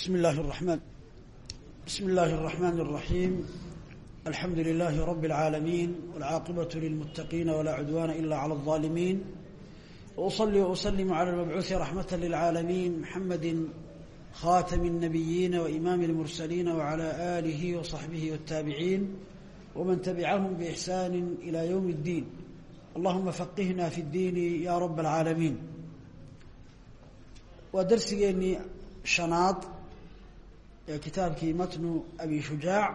بسم الله الرحمن بسم الله الرحمن الرحيم الحمد لله رب العالمين والعاقبة للمتقين ولا عدوان إلا على الظالمين وأصلي وأسلم على المبعوث رحمة للعالمين محمد خاتم النبيين وإمام المرسلين وعلى آله وصحبه والتابعين ومن تبعهم بإحسان إلى يوم الدين اللهم فقهنا في الدين يا رب العالمين ودرسيني شناط ee kitaabkii matnu abi shujaac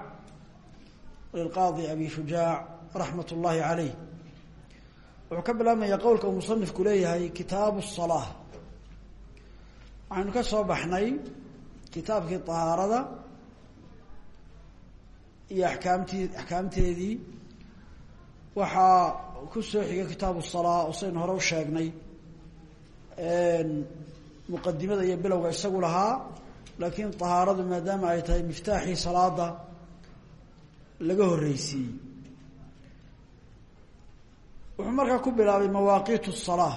lilqaadi abi shujaac raxmat ullaahi caleyh wuxuu ka bilaabmaya qowlka uu musanifku leeyahay kitaabu salaa waxaynu ka soo baxnay kitaabkii ahaarada iyo akaamti axkaamteedii. Waxaa ku soo xiga kitaabu salaa oo hore u muqadimada iyo bilowga isagu lahaa laakiin ahaaradu maadaama ay tahay miftaaxii salaada laga horeysiiyey wuxuu markaa ku bilaabay mawaaqiitu salaa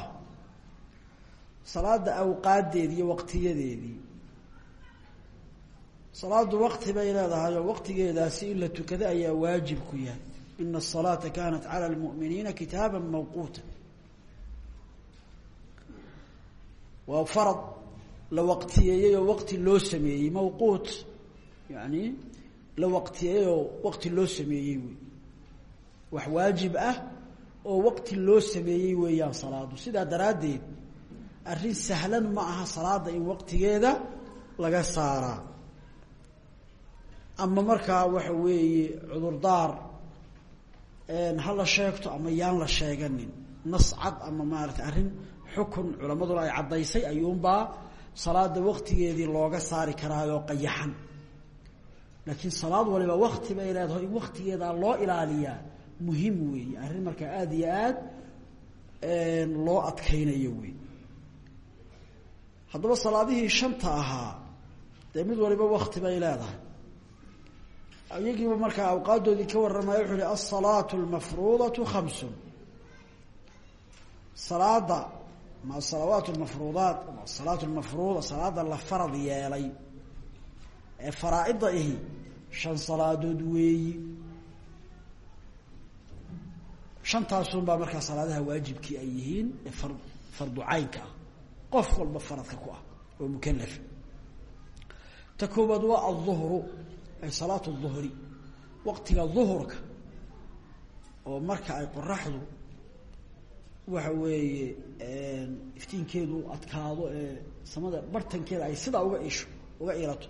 salaada awqaadeedii iyo waqtiyadeedii. Salaadu waqti bay leedahay oo waqtigeedaasi in la tukado ayaa waajib ku yahay. Ina asalaata kaanat cala lmu'miniina kitaaba mawquuta. Waa la waqtiyeeyey oo waqti loo sameeyey mawquut yani la waqtiyeeyey oo waqti loo sameeyey wey wax waajib ah oo waqti loo sameeyey weeyaan salaadu. Sidaa daraaddeed arrin sahlan ma aha salaada in waqtigeeda laga saaraa. Ama markaa waxa weeye cudurdaar ha la sheegto ama yaan la sheeganin. Nas cad ama maarata arrin xukun culamaduna ay caddaysay ayuunbaa salaada waktigeedii looga saari karaayoo qayaxan. Laakiin salaad waliba wakti bay leedahay in waktigeedaa loo ilaaliyaa muhiim weeye. Arrin markaa aada iyo aad loo adkaynayo wey haddaba salaadihii shanta ahaa dee mid waliba wakti bay leedahay. Iyagiiba markaa awqaadoodii ka warramaya wuxu uhi alsalaatu almafruudatu khamsun. Salaada ma asalawaat lmafruudaat asalaat lmafruuda salaada la farad yeelay ee faraa-ida ahi shan salaadood weeyi. Shantaasun baa markaa salaadaha waajibkii ay yihiin ee far fardu caynka ah. Qof walba faradka ku ah oo mukalafa ta koowaad waa alduhru ay salaat duhri. Waqtiga duhurka oo marka ay qoraxdu waxa weeye iftiinkeedu adkaado ee samada bartankeeda ay sidaa uga isho uga ilato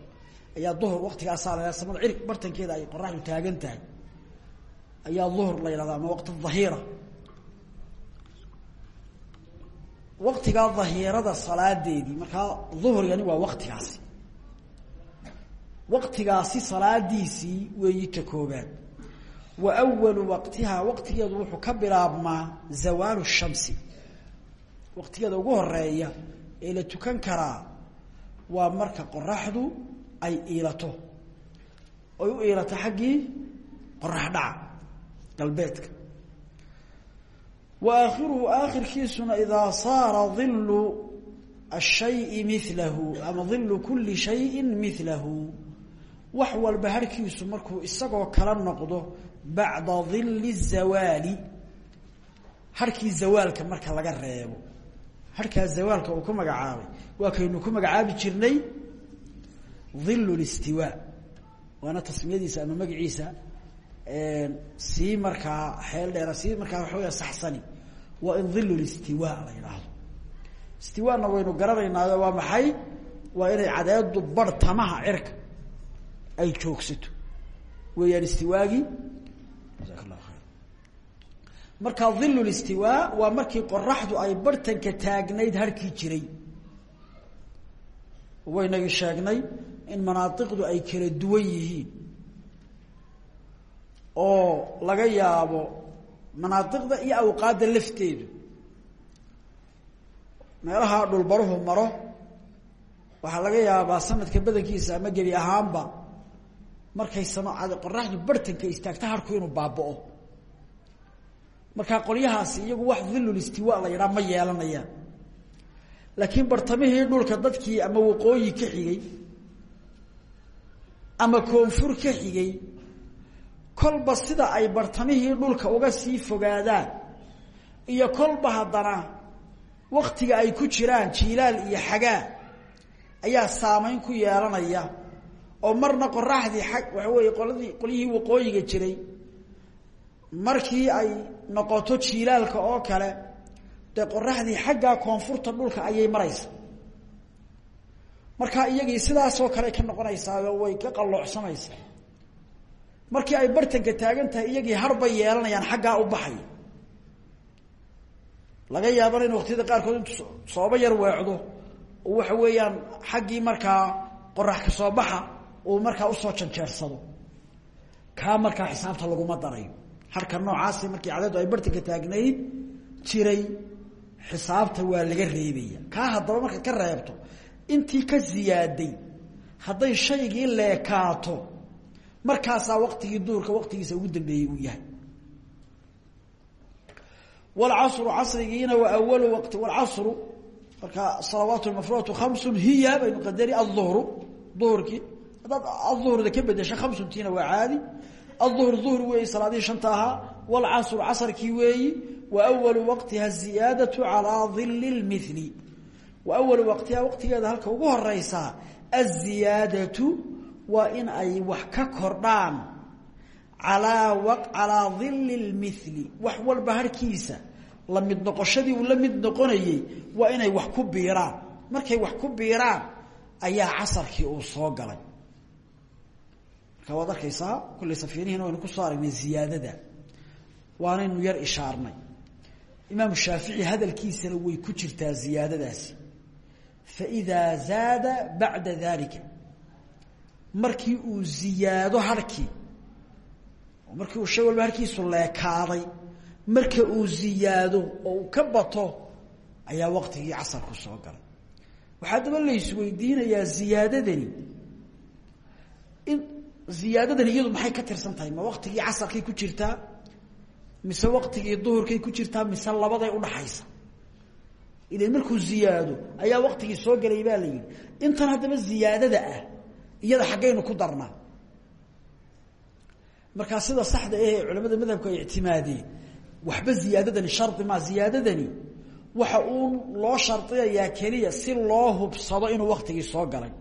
ayaa duhur waktigaasaa la samada cirig bartankeeda ay qoraxdu taagan tahay. Ayaa duhur la yihahda ama waqti dhahiira waktigaa dhahiirada salaadeedii markaa duhrigani waa waktigaasi waktigaasi salaadiisii weeyi ta koobaad wa awalu waqtihaa waqtigeedu wuxuu ka bilaabmaa zawaalu shamsi. Waqtigeeda ugu horreeya ee la tukan karaa waa marka qoraxdu ay iilato. Oy u iilato xaggii qorax dhaca galbeedka. Wa aakhiruhu aakhirkiisuna idaa saara dilu ashayi milahu ama kuli shayin milahu wax walba harkiisu markuu isagoo kala noqdo bacda dili zawaali harkii zawaalka marka laga reebo. Harkaa zawaalka uu ku magacaabay. Waa kaynu ku magacaabi jirnay dilu listiwaa waana tasmiyadiisa ama magaciisa sii markaa xeel dheera sii markaa waxa weya saxsani. Waa in dilu listiwaa la yidhaahdo istiwaana waynu garanaynaayo waa maxay? Waa inay cadeedu bar tamaha ay joogsato. Weeyaan istiwaagii jaak llahu khayr markaa listiwaa waa markii qoraxdu ay bartanka taagnayd harkii jiray. Waynagi sheegnay in manaadiqdu ay kala duwan yihiin. Oo laga yaabo manaadiqda iyo awqaadda lafteedu. Meelaha dhulbaruhu maro waxaa laga yaabaa sanadka badankiisa ama gebi ahaanba markay samacad qoraxdu bartanka istaagta harku inuu baaba'o. Markaa qolyahaasi iyagu wax dilulistiwa la yidhaha ma yeelanayaan. Laakiin bartamihii dhulka dadkii ama waqooyi ka xigay ama koonfur ka xigay kolba sida ay bartamihii dhulka uga sii fogaadaan iyo kolba haddana waktiga ay ku jiraan jiilaal iyo xagaa ayaa saameyn ku yeelanaya oo marna qoraxdii ag waxa weeye qoladii qolyihii waqooyiga jiray. Markii ay noqoto jiilaalka oo kale dee qoraxdii xaggaa koonfurta dhulka ayay maraysa markaa iyagii sidaasoo kale ka noqonaysaayo way ka qalloocsamaysaa markii ay bartanka taagan tahay iyagii harbay yeelanayaan xaggaa u baxaya laga yaabana in waqtiyada qaarkood intu sooba yar weecdo. Oo waxa weeyaan xaggii markaa qorax ka soo baxa uu markaa u soo janjeersado. Kaa markaa xisaabta laguma darayo harka noocaasi markii cadeedu ay bartanka taagnayd jiray xisaabta waa laga reebaya. Kaa haddaba markaad ka reebto intii ka ziyaaday hadday shaygii leekaato markaasaa waqtigii duhurka waqtigiisa ugu dambeeyey uu yahay. Wlcasru casrigiina waa awalu waqti. Wlcasru marka salawaat mafruuatu khamsun hiya baynu haddaad aلظuhrda ka bedesha khamsuntiina waa caadi aلظuhr ظuhr weeyi salaadihii shanta ahaa wاlcasru casrkii weeyi wa awalu waqtiha ziyaadaةu calىa dili اlmili wa awalu waqtiha waqtigeeda halka ugu horeysaa aلziyaadaةu waa in ay wax ka kordhaan alaa calaa dili اlmili wax walba harkiisa la mid noqoshadii uu la mid noqonayey waa inay wax ku biiraan markay wax ku biiraan ayaa casarkii uu soo galay marka waad arkaysaa kullay safiinihiina waynu ku soo aragnay ziyaadada. Waanaynu yar ishaarnay. Imaamu shaafici hadalkiisana way ku jirtaa ziyaadadaasi faidaa zaada bacda dalika markii uu ziyaado harkii markii uu shay walba harkiisu leekaaday marka uu ziyaado oo uu ka bato ayaa waqtigii casarku soo galay. Waxaa daba la isweydiinayaa ziyaadadani in ziyaadadani iyadu maxay ka tirsan tahay? Ma waqtigii casarkay ku jirtaa mise waqtigii duhurkay ku jirtaa mise labaday udhaxaysa ilan markuu ziyaado ayaa waqtigii soo galay baa la yidhi. Intan haddaba ziyaadada ah iyada xaggaynu ku darnaa. Markaa sida saxda ahee culamada madhabku ay ictimaadeen waxba ziyaadadani shardi maa ziyaadadani waxa uu loo shardiyayaa keliya si loo hubsado inuu waktigii soo galay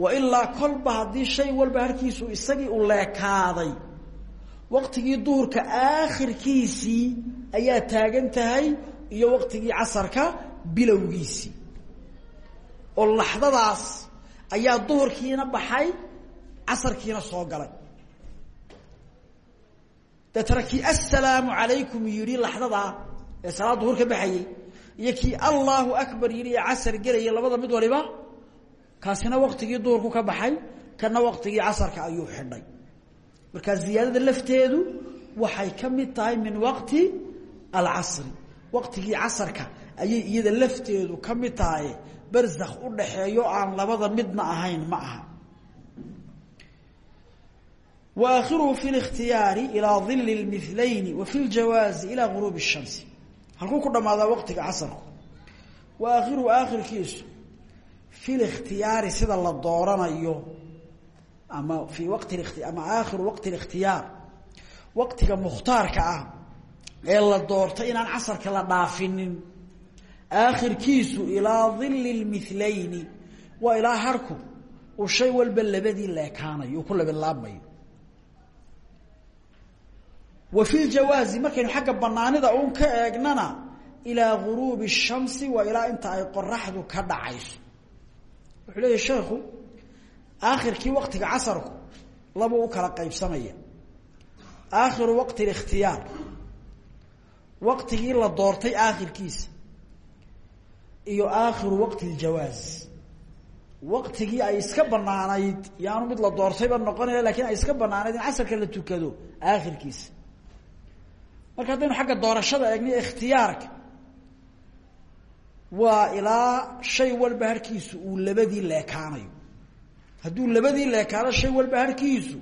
wa ilaa kolba haddii shay walba harkiisu isagii u leekaaday. Waktigii duhurka aakhirkiisii ayaa taagan tahay iyo waktigii casarka bilowgiisii. Oo laxdadaas ayaa duhurkiina baxay casarkiina soo galay. Deetana kii assalaamu calaykum laxdadaa ee salaad duhur ka baxayey iyo kii allahu akbar yihi ee casar gelaya labada mid waliba kaasina waktigii duhurku ka baxay kana waktigii casarka ayuu xidhay markaa ziyaadada lafteedu waxay ka mid tahay min waqti alcasri waqtigii casarka ayay iyada lafteedu ka mid tahay barzakh u dhaxeeyo aan labada midna ahayn ma aha waakhiruhu fi اlاkhtiyaari ilaa dili اlmilayni wa fi اljawaazi ilaa guruub الshamsi halkuu ku dhammaadaa waqtiga casarku wa aakhiruhu aakhirkiisu fi اlاkhtiyaari sida la dooranayo ama fii waqti ama aakhiru waqti الاkhtiyaar waqtiga mukhtaarka ah ee la doortay inaan casarka la dhaafinin aakhirkiisu ilaa dili اlmilayni waa ilaa harku uu shay walba labadii leekaanayo uu ku labilaabmayo wa fi ljawaazi markaynu xagga banaanida uun ka eegnana ilaa guruubi الshamsi waa ilaa inta ay qoraxdu ka dhacayso wuxuu leeyahy sheekhu aakhirkii waqtiga casarku labuu u kala qaybsamaya. Aakhiru waqti اlikhtiyaar waqtigii la doortay aakhirkiisa iyo aakhiru waqti اljawaaz waqtigii ay iska banaanayd yaanu mid la doortayba noqonaya laakiin ay iska banaanayd in casarka la tukado aakhirkiisa. Marka haddaynu xagga doorashada eegna ikhtiyaarka waa ilaa shay walba harkiisu uu labadii leekaanayo. Hadduu labadii leekaano shay walba harkiisu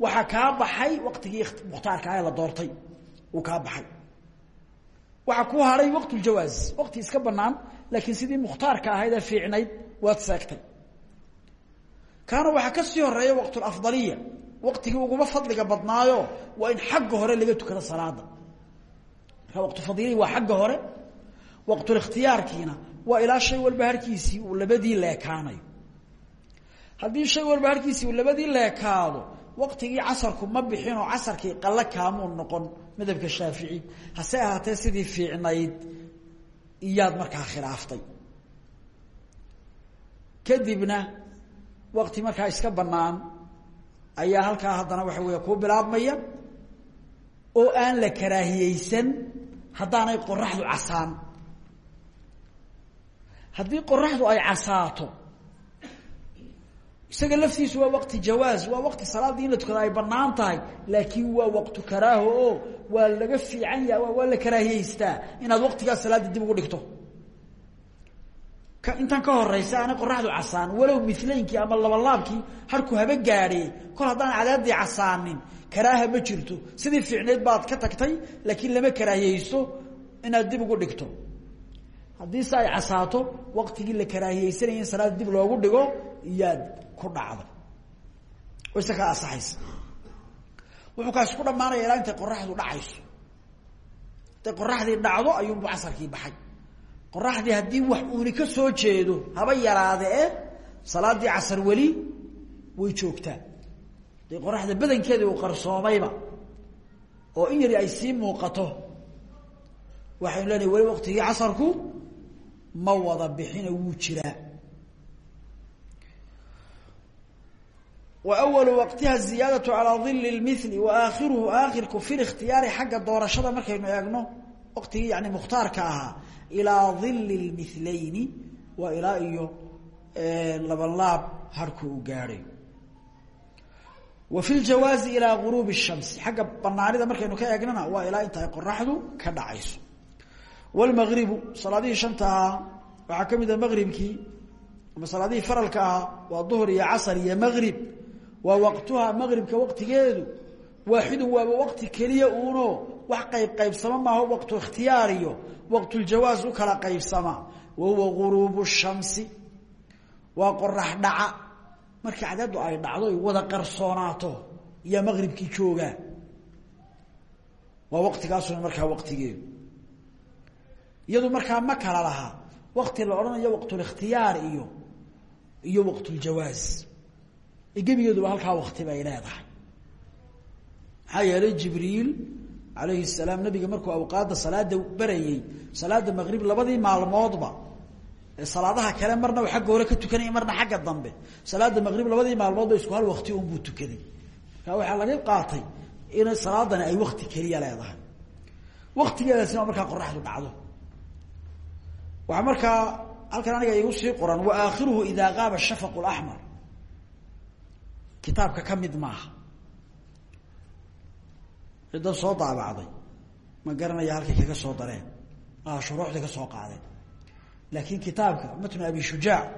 waxaa kaa baxay waqtigii mukhtaarka ah ee la doortay. Uu kaa baxay. Waxaa ku hadhay waqt ljawaaz waqti iska banaan laakiin sidii mukhtaarka ahayd fiicnayd waad seegtay. Kaana waxaa ka sii horreeya waqtulafdaliya waqtigii uguma fadliga badnaayo waa in xagga hore laga tukado salaada marka waqtufadiliya waa xagga hore waqtulikhtiyaarkiina waa ilaa shay walba harkiisii uu labadii leekaanayo. Haddii shay walba harkiisii uu labadii leekaado waqtigii casarku ma bixinoo casarkii qalla kaamuu noqon madhabka shaafici. Hase ahaatee sidii fiicnayd iyaad markaa khilaaftay. Kadibna waqti markaa iska banaan ayaa halkaa haddana waxa weeye kuu bilaabmaya oo aan la karaahiyeysan haddaanay qoraxdu casaan haddii qoraxdu ay casaato isaga laftiisu waa waqti jawaaz waa waqti salaaddii in la tukada ay bannaan tahay laakiin waa waqtu karaaho oo waa laga fiican yaha waa la karaahiyeystaa inaad waqtigaas salaadda dib ugu dhigto. Intan ka horeysa aanay qoraxdu casaan walow milaynkii ama labalaabkii harku haba gaadhe kol haddaan cadaadii casaanin karaaha ma jirto. Sidii fiicneed baad ka tagtay laakiin lama karaahiyeysto inaad dib ugu dhigto haddii se ay casaato waqtigii la karaahiyeysanaya in salaada dib loogu dhigo iyaad ku dhacday oo isa kaa asaxaysa. Wuxuu kaasi ku dhamaanaya ilaa intay qoraxdu dhacayso. Intay qoraxdii dhacdo ayuunbu casarkii baxay. Qoraxdii haddii wax uuni ka soo jeedo haba yaraade e salaadii casar way joogtaa dee qoraxda badankeeda uu qarsoomayba oo in yari ay sii muuqato waxaynu leenahay weli waqtigii casarku ma wada bixina wuu jiraa. Wa awalu waqtiha ziyaadatu calaa dili lmili wa aakhiruhu aakhirku fi likhtiyaari xagga doorashada markaynu eegno waqtigii yani mukhtaarka ahaa ilaa dili lmilayni waa ilaa iyo labanlaab harku uu gaadhay wa fi ljawaazi ilaa guruubi shamsi xagga banaanida markaynu ka eegnana waa ilaa inta ay ka dhacayso wlmagribu salaadihii shanta ahaa waxaa ka mid a magribkii ama salaadihii faralka ahaa waa duhr iyo casar iyo magrib waa waqtuha magribka waqtigeedu waaxidu waaba waqti keliya uuno wax qayb qaybsama maaho waqtu ikhtiyaar iyo waqtuljawaaz u kala qaybsama wa huwa guruubu shamsi waa qorax dhaca markii cadeedu ay dhacdo wada qarsoonaato iyo maqribkii joogaa iyadu markaa ma kala lahaa waqti la odhanayo waqtulikhtiyaar iyo iyo waqtuljawaaz gebigeeduba halkaa waqti bay leedahay. Maxaa jibriil alayhi salaam nabiga markuu awqaadda salaada barayey salaada maqrib labadii maalmoodba salaadaha kale marna agga hore ka tukanay marna xagga dambe. Salaada maqrib labadii maalmoodba isku hal wakti unbuu tukaday markaa waxaa laga qaatay in salaadani ay wakti keliya leedahay. Waktigeedaasina markaa qoraxdu dhacdo waxaa markaa halkan aniga igu sii qoran wa aakhiruhu idaa qaaba shafaq lamar kitaabka ka mid maaha. Cidda soo daabacday. Ma garanaya halkay kaga soo dareen. Shuruuxda ka soo qaadeen. Laakiin kitaabka matnu abi shujaac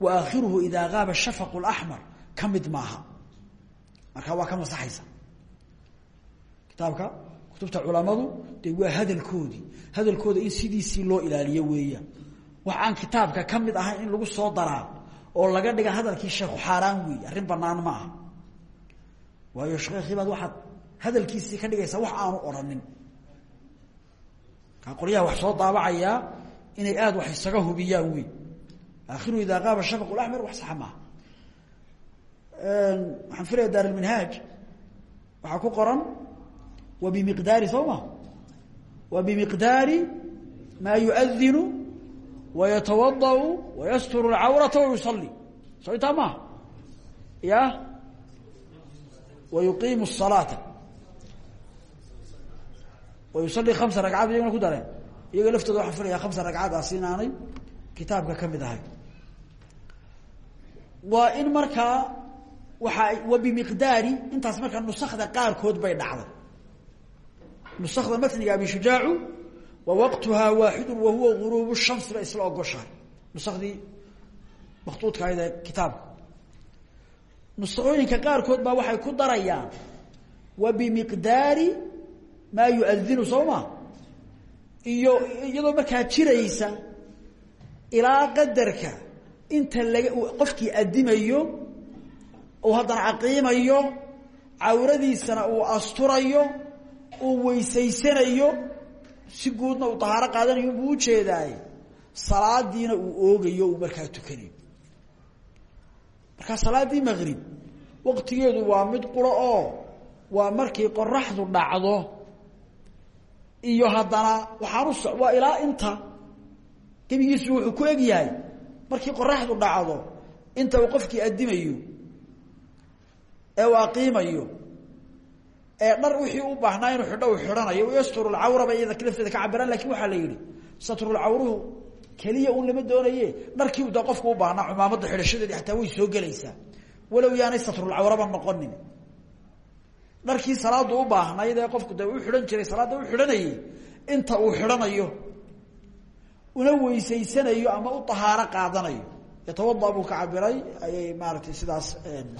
wa aakhiruhu idaa qaaba shafaq اlaxmar ka mid maaha. Markaa waa ka masaxaysa. Kitaabka kutubta culamadu dee waa hadalkoodii. Hadalkooda in sidiisii loo ilaaliyo weeyaan wax kitaabka ka mid in lagu soo daraa oo laga dhiga hadalkii sheekhu xaaraan weey arrin banaan ma aha. Waayo sheekhiibaad waxaad hadalkiisii ka dhigaysaa wax aanu odhanin kaa qoryaha wax soo daabacayaa inay aada wax isaga hubiyaan wey aakhiru idaa qaaba shafaq lamar wax saxa maaha waxaan filaya daar lminhaaj waxaa ku qoran wa bimiqdaari soo ma wa bimiqdaari maa yuadinu wayatawadau wayasturu lcawrata wayusali soo intaa maaha ya wayuqiimu الsalaata wayusali kamsa ragcaad iyaguna ku dareen iyaga laftooda waxaan filaya kamsa ragcadaas inaanay kitaabka ka mid ahay waa in markaa waaa wa bimiqdaari intaas markaa nusakda qaarkood bay dhacday nusakda matniga abi shujaacu wa waqtuhaa waaxidu wa huwa guruub shamsi bay isla ogoshahay. Nusakdii maktuudka ahayd ee kitaabka nusakooyinka qaarkood baa waxay ku darayaan wa bimiqdaari maa yuadinu soo iyo iyadoo markaa jiraysa ilaa qadarka inta laga qofkii adimayo uu haddana caqiimayo cawradiisana uu asturayo uu weysaysanayo si guudna uu tahaaro qaadanayo buu ujeedaay salaadiina uu oogayo uu markaa tukanayo markaa salaaddii maqrib waqtigeedu waa mid quro oo waa markii qoraxdu dhacdo. Iyo haddana waxaan uso waa ilaa inta gebigiisu wuxuu ku eg yahay markii qoraxdu dhacdo inta uu qofkii addimayo ee uu aqiimayo dhar wixii u baahnaa inuu xidho uu xidhanayo yasturu lcawraba iyada lafteeda ka cabiraan laakiin waxaa la yidhi satrulcawruhu keliya un lama doonaye dharkii da qofku u baahnaa cumaamadda xidhashadeedi ataa way soo gelaysaa. Walow yaanay satrulcawraba noqonin. Dharkii salaadu u baahnayd ee qofku de u xidhan jiray salaadda u xidhanayay inta uu xidhanayo una weysaysanayo ama u tahaaro qaadanayo yatawada buu ka cabiray ayay maaratay sidaas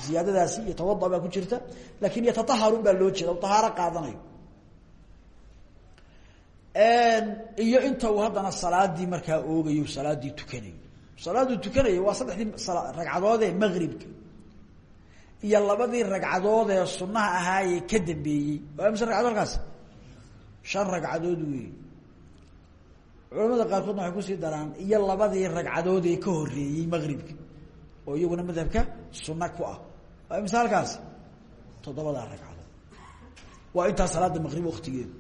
ziyaadadaasi yatawada baa ku jirta laakiin yataaharun baa loo jeeda tahaaro qaadanayo. Iyo inta uu haddana salaadii markaa oogayo salaadii tukanayo. Salaaduu tukanayo waa saddexdii ragcadood ee maqribka iyo labadii ragcadood ee sunaha ahaayee ka dambeeyey. Waa mise ragcadood halkaas? Shan ragcadood wey culamada qaarkoodna waxay ku sii daraan iyo labadii ragcadood ka horeeyey maqribka oo iyaguna madhabka sunna ku ah. Waa mise halkaas toddobadaa ragcadood waa intaa salaada maqrib waktigeedu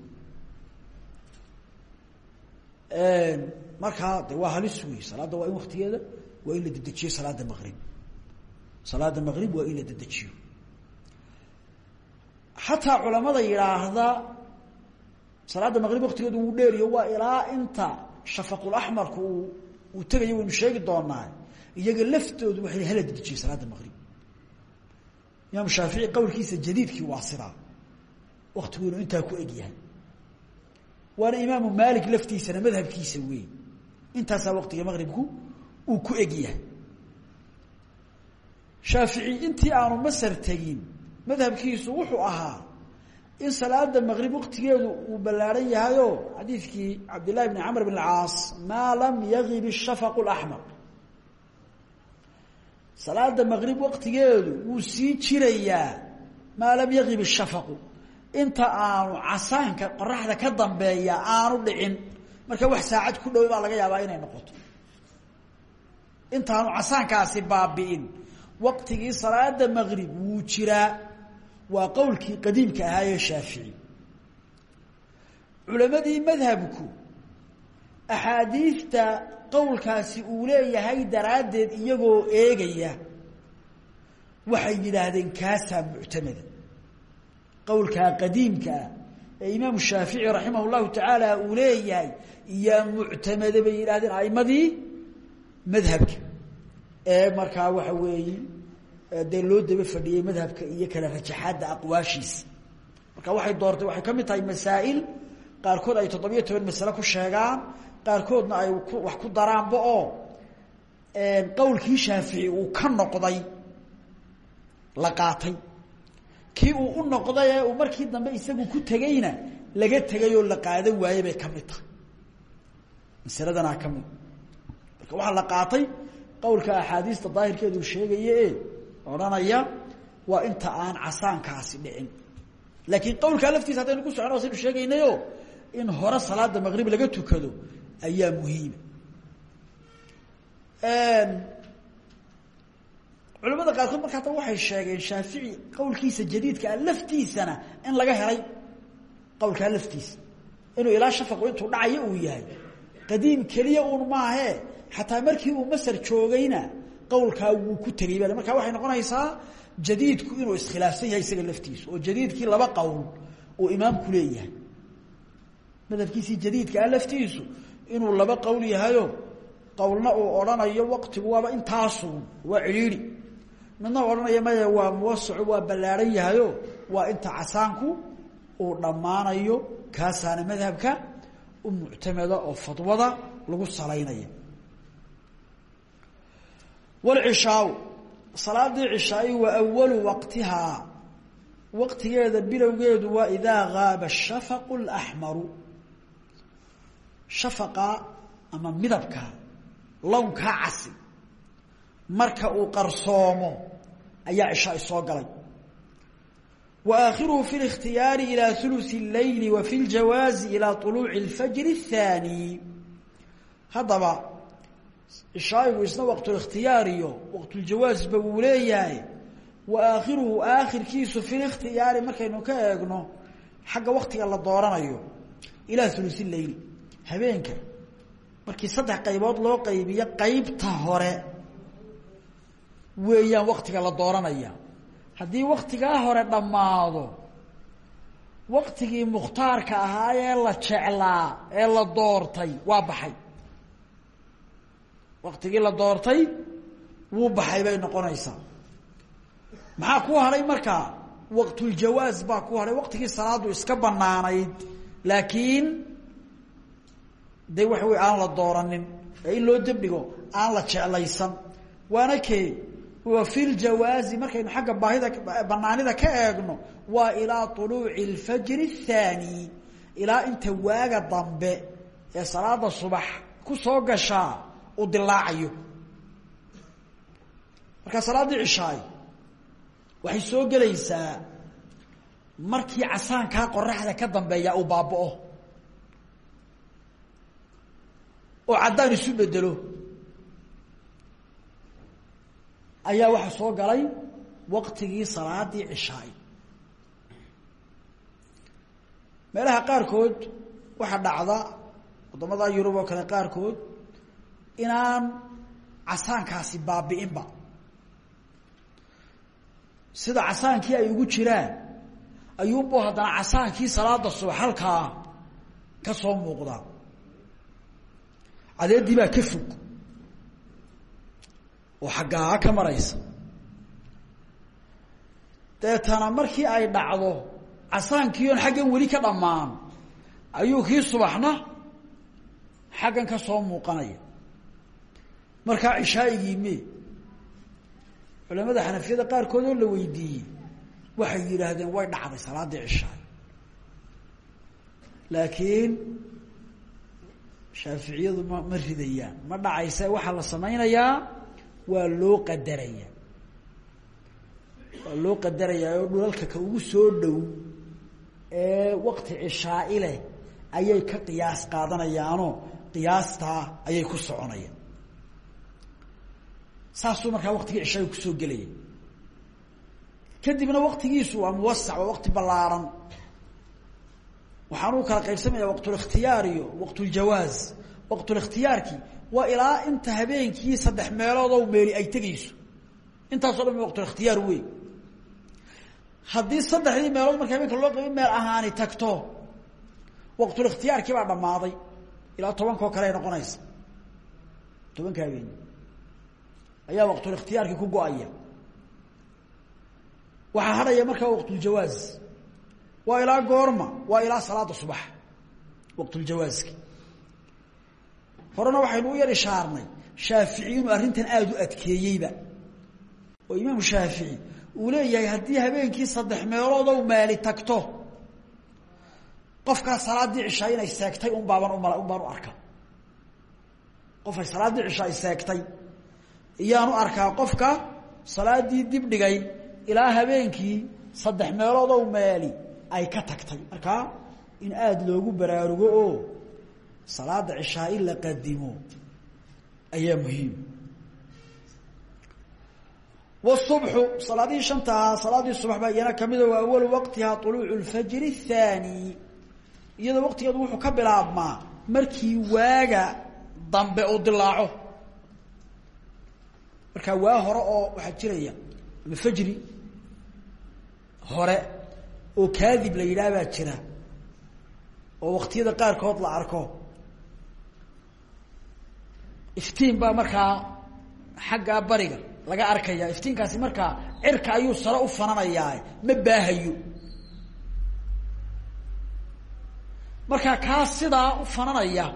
markaa de waa halis wey salaadda waa in waktigeeda waa in la dedejiyo salaada maqrib salaada maqrib waa in la dedejiyo. Xataa culamada yidhaahda salaada maqrib waktigeedu wuu dheeriyo waa ilaa inta shafaqulaxmarku uu tegayo waynu sheegi doonaa iyaga laftoodu waxay hala dedejiyo salaada maqrib imaam shaafici qowlkiisa jadiidkii waa sidaa. Waktiguna intaa ku egyahay waana imaamu maalik laftiisana madhabkiisa wey intaasaa waqtiga maqribku uu ku egyahay shaafici intii aanu masar tegin madhabkiisu wuxuu ahaa in salaada maqrib waqtigeedu uu ballaaran yahayo xadiidkii cabdillahi bni camr bn caas maa lam yagib ishafaqu laxmar salaada maqrib waqtigeedu wuu sii jirayaa maa lam yagib ishafaqu inta aanu casaanka qoraxda ka dambeeya aanu dhicin marka wax saacad ku dhow baa laga yaabaa inay noqoto. Intaanu casaankaasi baabi'in waqtigii salaada maqrib wuu jiraa waa qowlkii qadiimka ahaayee shaafici culamadii madhabku axaadiidta qowlkaasi uu leeyahay daraaddeed iyagoo eegaya waxay yidhaahdeen kaasaa muctamada qowlkaa qadiimkaa ee imaamu shaafici raximah llahu tacaala uu leeyahay yaa muctamada bay yidhahdeen aimadii madhabka. Ee markaa waxa weeye dee loo daba fadhiyey madhabka iyo kala rajaxaadda aqwaashiisa marka waxay doortay waxay ka tahay masaa'il qaarkood ay toddobiyo toban masale ku sheegaan qaarkoodna ay wax ku daraanba oo qowlkii shaafici uu ka noqday la qaatay. Kii uu u noqday ee uu markii dambe isagu ku tegeyna laga tegay oo la qaadan waaye bay ka mid tahay. Masaladanaa ka mid. Marka waxaa la qaatay qowlka axaadiista daahirkeedu sheegaye odhanaya waa inta aan casaankaasi dhicin. Laakiin qowlkaa laftiisa haddaynu ku socon saynu sheegaynayo in hore salaada maqrib laga tukado ayaa muhiima culamada qaarkood marka hadda waxay sheegeen shaafici qowlkiisa jadiidka a laftiisana in laga helay qowlkaa laftiisa inuu ilaa shafaqu intuu dhacayo uu yahay. Qadiim keliya uun maahee xataa markii uu masar joogayna qowlkaa wuu ku tegay ba markaa waxay noqonaysaa jadiidku inuu iskhilaafsan yahay isaga laftiisu oo jadiidkii laba qowl uu imaamku leeyahay. Madhabkiisii jadiidka ah inuu laba qowl yahayo qowlna uu odhanayo waqtigu waaba intaasun waa cidhiidhi. Midna odhanaya maya waa muwasaco waa ballaaran yahayo waa inta casaanku uu dhammaanayo kaasaana madhabka u oo fadwada lagu salaynaya wlcishaau salaadii cishaai wa awalu waqtihaa waqtigeeda bilowgeedu waa idaa gaaba shafaqu laxmaru shafaqa ama midabka lownkaa casi marka uu qarsoomo ayaa cishaai soo galay wa aakhiruhu fi اlاkhtiyaari ilى ثuluث الlayli wa fi اljawaazi ilى طuluuci اlfajr الthaani haddaba cishaa'igu isna waqtulikhtiyaariyo waqtuljawaazba wuu leeyahay wa aakhiruhu aakhirkiisu fi likhtiyaari markaynu ka eegno xagga waktiga la dooranayo ilaa ulusi leyli habeenka markii saddex qaybood loo qaybiyo qaybta hore weeyaan waktiga la dooranaya haddii waktigaa hore dhammaado waktigii mukhtaarka ahaa ee la jeclaa ee la doortay waa baxay waktigii la doortay wuu baxay bay noqonaysaa maxaa ku hadhay markaa waqtuljawaaz baa ku hadhay waqtigii salaadu iska banaanayd laakiin de waxa wey aan la dooranin ee in loo debdhigo aan la jeclaysan waana kee wa fi ljawaazi markaynu xagga baahida banaanida ka eegno waa ilaa uluuci اlfajri الthaani ilaa inta waaga dambe ee salaada subax ku soo gashaa uu dilaacayo. Markaa salaaddii cishaay waxay soo gelaysaa markii casaankaa qoraxda ka dambeeya uu baaba'o. Oo caddaan isu bedelo ayaa waxaa soo galay waqtigii salaadii cishaay. Meelaha qaarkood waxaa dhacda waddamada yurub oo kale qaarkood inaan casaankaasi baabi'inba. Sida casaankii ay ugu jiraan ayuunbu haddana casaankii salaada subax halkaa ka soo muuqdaa. Cadeeddii baa ka fog. Oo xaggaa ka maraysa. Deetana markii ay dhacdo casaankii oon xaggan weli ka dhammaan ayuu kii subaxna xaggan ka soo muuqanaya markaa cishaaigii me culamada xanafiyada qaarkood oo la weydiiyey waxay yidhaahdeen way dhacday salaaddii cishaay laakiin shaaficiyadu ma ma ridayaan. Ma dhacayse waxaa la samaynayaa waa loo qadaraya waa loo qadarayaa oo dhulalka ka ugu soo dhow ee wakti cishaai leh ayay ka qiyaas qaadanayaanoo qiyaastaa ayay ku soconayaan saasuu markaa waktigii cishaai ku soo gelaya kadibna waktigiisu waa muwasac waa wakti ballaaran. Waxaanuu kala qaybsamaya waqtulikhtiyaar iyo waqtuljawaaz waqtulikhtiyaarkii waa ilaa inta habeenkii saddex meeloodoo meeli ay tegayso. Intaasoo dhan waqtulikhtiyaar wey haddii saddexdii meelood marka habeenka loo qaybo meel ahaani tagto waqtulikhtiyaarkii baa dhammaaday. Ilaa tobankoo kale ay noqonaysa. Tobanka habeen ayaa waqtulikhtiyaarkii ku go'aya. Waxaa hadhaya markaa waqtuljawaaz waa ilaa goorma waa ilaa salaada subax waqtuljawaaski horena waxaynu u yar ishaarnay shaafici inuu arrintan aada u adkeeyeyba. Oo imaamu shaafici uu leeyahay haddii habeenkii saddex meelood ou maali tagto qofkaa salaaddii cishaa inay seegtay un baaban baan u arkaa qof ay salaaddii cishaa seegtay iyaanu arkaa qofka salaadii dib dhigay ilaa habeenkii saddex meelood meeloodow meeli ay ka tagtay. Markaa in aada loogu baraarugo oo salaada cishaa in la qadimo ayaa muhiim. Wsubxu salaadihii shantaa salaadii subax baa iyana kamida ah, wa awalu waqtihaa uluucu lfajri اthaani iyadoo waqtigeedu wuxuu ka bilaabmaa markii waaga dambe uu dilaaco markaa waa hore oo waxaa jiraya ama fajri hore oo kaadib la yidhaah baa jira oo waktiyada qaarkood la arko. Iftiin baa markaa xaggaa bariga laga arkaya iftiinkaasi markaa cirka ayuu sare u fananayaa ma baahayo. Markaa kaa sidaa u fananaya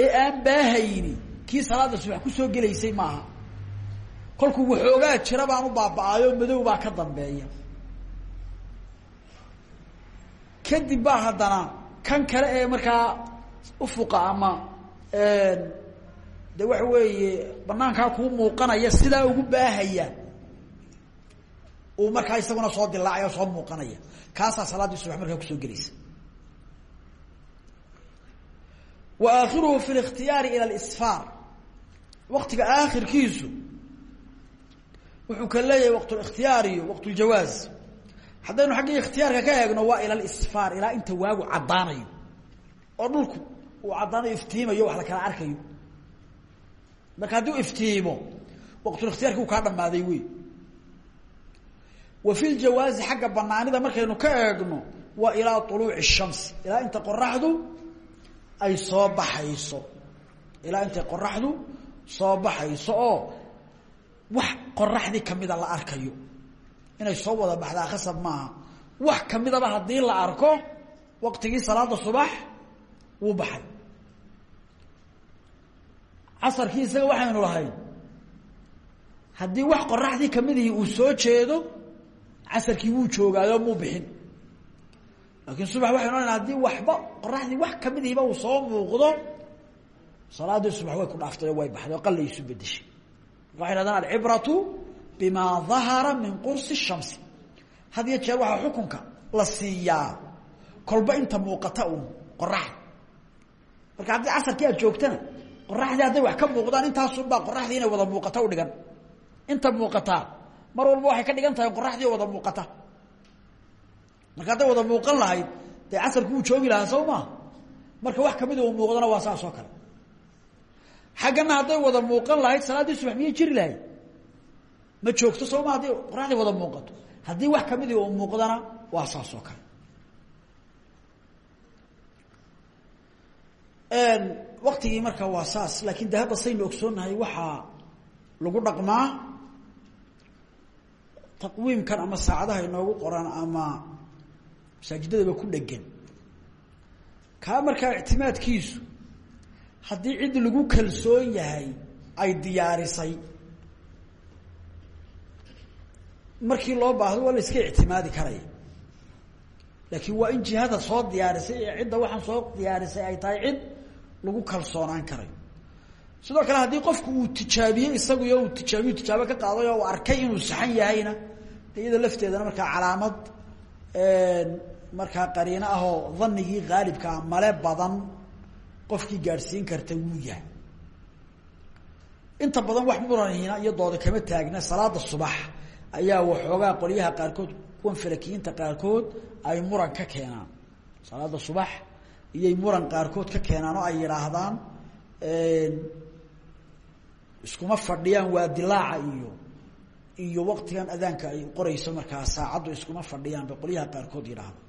ee aan baahayni kii salaada subax ku soo gelaysay maaha. Kolkuu waxoogaa jira baan u baaba-ayo madow baa ka dambeeya. Kadib baa haddana kan kale ee markaa ufuqa ama de waxa weeye banaankaa kuu muuqanaya sidaa ugu baahaya. Uu markaa isaguna soo dilaacaya soo muuqanaya. Kaasaa salaaddii subax markaa ku soo gelaysa wa aakhiruhu fi اlاkhtiyaari ilى اlsfaar waktiga aakhirkiisu wuxuu ka leeyahay waqt اlاkhtiyaar iyo waqt اljawaaz haddaynu xaggii ikhtiyaarka ka eegno waa ila اlsfaar ilaa inta waagu caddaanayo oo dhulku uu caddaanayo iftiimayo wax la kala arkayo marka haddii u iftiimo waqtulikhtiyaarki uu kaa dhamaaday wey wa fi ljawaazi xagga banaanida markaynu ka eegno waa ilaa uluuci الshamsi ilaa inta qoraxdu ay soo baxayso. Ilaa intay qoraxdu soo baxayso oo wax qoraxdii kamida la arkayo. Inay soo wada baxdaa khasab maaha. Wax kamidaba haddii la arko waqtigii salaada subax wuu baxay. Casarkii isaga waxaynu lahayn haddii wax qoraxdii kamidihii uu soo jeedo casarkii wuu joogaayo muu bixin laakiin subax waxaynu ohanaa haddii waxba qoraxdii wax kamidihiiba uu soo muuqdo salaadii subax way ku dhaaftay oo way baxday oo qallay isu bedeshay waxay hahdaan min qursi shamsi. Had iyo jeer waxaa xukunka la siiyaa kolba inta muuqata uun qoraxda marka haddii casarkii aad joogtana qoraxdii hadday wax ka muuqdaan intaasunbaa qoraxdii inay wada muuqata udhigan inta muuqataa mar walba waxay ka dhigan tahay qoraxdii wada muuqata marka hadday wada muuqan lahayd dee casarku wuu joogi lahaa soo marka wax kamida uu muuqdana waa saas oo kale. Xaggana hadday wada muuqan lahayd salaaddii subax miyay jiri lahayd? Ma joogto soo ma? Haddii wada muuqato. Haddii wax kamidii uu muuqdana waa saas oo kale. Waktigii marka waa saas laakiin de hadda saynu ogsoonahay waxaa lagu dhaqmaa taqwiimkan ama saacadaha inoogu qoran ama masaajidadaba ku dhegan kaa markaa ictimaadkiisu haddii cid lagu kalsoon yahay ay diyaarisay. Markii loo baahdo waa la iska ictimaadi karaya laakiin waa in jihada soo diyaarisay ee cidda waxaan soo diyaarisay ay tahay cid lagu kalsoonaan karayo sidoo kale haddii qofku uu tijaabiyey isaguyo uu tijaabiyo tijaabo ka qaaday oo uu arkay inuu saxan yahayna. De iyada lafteedana markaa calaamad markaa qariino ahoo dhanigii haalibkaa male badan qofkii gaadhsiin karta wuu yahay. Inta badan wax muranihina iyo dooda kama taagna salaada subax ayaa waxoogaa qolyaha qaarkood kuwan falakiyiinta qaarkood ay muran ka keenaan. Salaada subax iyay muran qaarkood ka keenaan oo ay yidhaahdaan iskuma fadhiyaan waa dilaaca iyo iyo waktigan adaanka ay qorayso markaa saacaddu iskuma fadhiyaan bay qolyaha qaarkood yidhaahda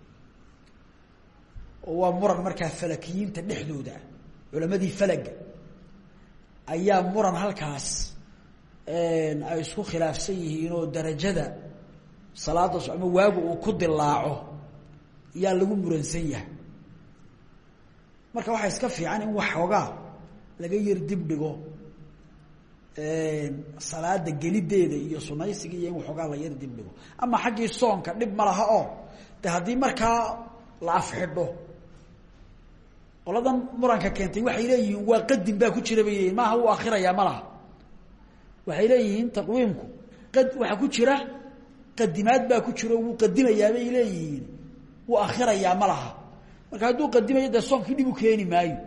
oo waa muran markaa falakiyiinta dhexdooda culamadii falaga ayaa muran halkaas ay isku khilaafsan yihiin oo darajada salaada ama waagu uu ku dilaaco yaa lagu muransan yahay. Marka waxaa iska fiican in waxoogaa laga yar dib dhigo salaada gelideeda iyo sunaysiga iyo in waxoogaa la yar dib dhigo ama xaggii soonka dhib ma laha oo de haddii markaa la afxidho qoladan muranka keentay waxay leeyihiin waa qadim baa ku jira bay leeyihiin maaha wuu akhirayaa ma laha. Waxay leeyihiin taqwiimku. Qad waxaa ku jira qadimaad baa ku jiro wuu qadimayaa bay leeyihiin. Wuu laha. Marka hadduu qadimayo dee soonkii dhib u keeni maayo.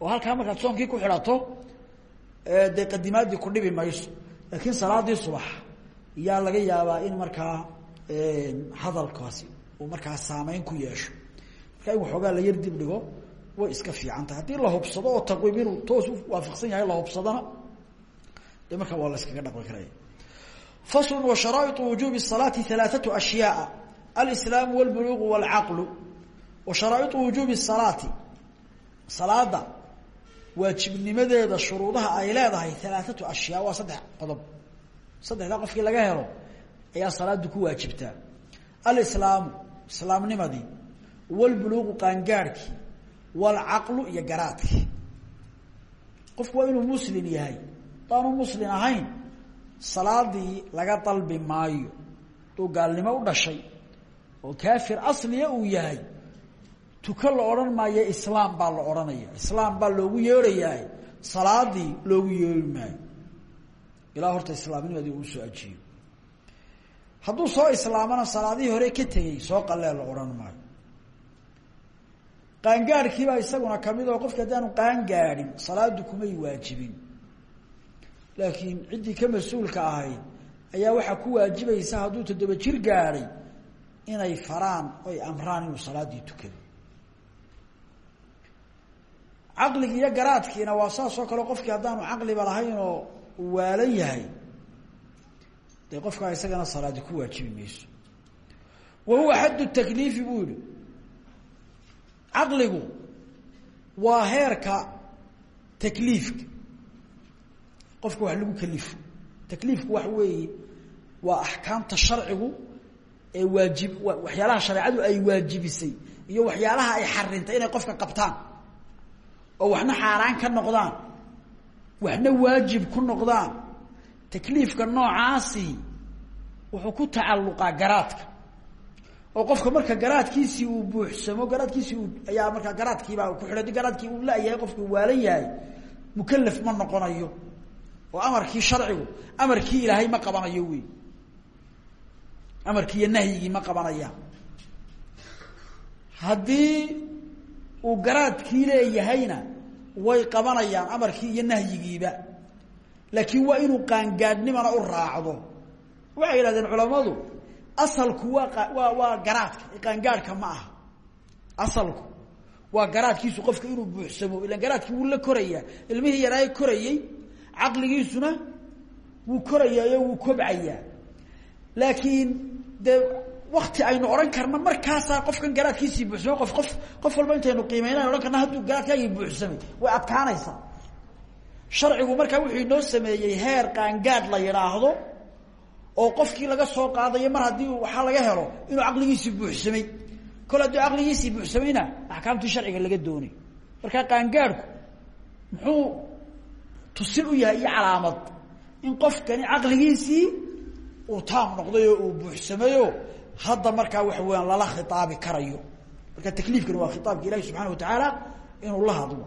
Oo halkaa markaad soonkii ku xidhato dee qadimaadii ku dhibi mayso laakiin salaadii subax yaa laga yaabaa in markaa hadalkaasi uu markaa saameyn ku yeesho marka in waxoogaa la yar dib dhigo way iska fiican tahay haddii la hubsado oo taqwiim inuu toos u waafaqsan yahay la hubsadana de markaa waa la iskaga dhaqmi karaya fasl wa sharaa'iطu wujuubi الsalaati ثalaaثaةu أshyaءa alإslaamu wاlbuluugu wاlcaqlu wa sharaa'iطu wujuubi الsalaati salaada waajibnimadeeda shuruudaha ay leedahay alaaatu ashyaa waa saddex qodob. Saddexdaa qofkii laga helo ayaa salaadu ku waajibtaa alislaamu islaamnimadii walbuluuqu qaangaadhkii walcaqlu iyo garaadkii. Qofku waa inuu muslim yahay. Daanu muslim ahayn salaadii laga dalbi maayo. Duu gaalnimo u dhashay. Oo kaafir asliya uu yahay tuko la odhan maayo islaam baa la odhanaya islaam baa loogu yeerayaa salaadii loogu yeeri maayo ilaa horta islaamnimadii uu soo ajiiyo hadduu soo islaamana salaadihii hore ka tegey soo qalee la odhan maayo. Qaangaadhkiibaa isaguna ka mid oo qofki haddaanu qaangaadhin salaadu kumay waajibin. Laakiin ciddii ka mas'uulka ahayd ayaa waxaa ku waajibaysa hadduu toddoba jir gaadhay inay faraan oy amraan inuu salaaddii tukado caqligi iyo garaadkiina waa saas oo kale qofkii haddaanu caqliba lahayn oo waalan yahay. Dee qofkaa isagana salaadi ku waajibi mayso. Wa huwa xaddu takliifi buu yihi caqligu waa heerka takliifka. Qofka wax lagu kalifo takliifku waxa weeye waa axkaamta sharcigu ee waajib waxyaalaha shareecadu ay waajibisay iyo waxyaalaha ay xarintay inay qofka qabtaan oo waxna xaaraan ka noqdaan waxna waajib ku noqdaan. Takliifka noocaasi wuxuu ku tacalluqaa garaadka. Oo qofka marka garaadkiisii uu buuxsamo garaadkiisii uu ayaa markaa garaadkiibaa ku xidhay garaadkii uu la-yahay qofki uu waalan yahay mukalaf ma noqonayo. Oo amarkii sharcigu amarkii ilaahay ma qabanayo wey amarkii iyo nahyigii ma qabanayaan haddii uu garaadkii leeyahayna way qabanayaan amarkii iyo nahyigiiba. Laakiin waa inuu qaangaadhnimana u raacdo. Waxay yidhahdeen culamadu asalku waa waa waa garaadka qaangaadhka ma aha. Asalku waa garaadkiisu qofka inuu buuxsamo ilan garaadkii wuu la korayaa ilmihii yaraaye korayey caqligiisuna wuu korayaayo wuu kobcayaa. Laakiin dee wakti aynu odhan karna markaasaa qofkan garaadkiisii buuxsamay qof qof qof walba intaynu qiimayna odhan karna hadduu garaadkaagii buuxsamay way adkaanaysaa. Sharcigu markaa wuxuu inoo sameeyey heer qaangaadh la yidhaahdo oo qofkii laga soo qaadayo mar haddii waxaa laga helo inuu caqligiisii buuxsamay. Kol hadduu caqligiisii buuxsamayna axkaamtii sharciga laga doonay. Markaa qaangaadhku muxuu tusin u yahay calaamad in qofkani caqligiisii uu taam noqday oo uu hadda markaa waxa weyaan lala khitaabi karayo. Marka takliifkani waa khitaabka ilahi subxana watacaala inuu la hadlo.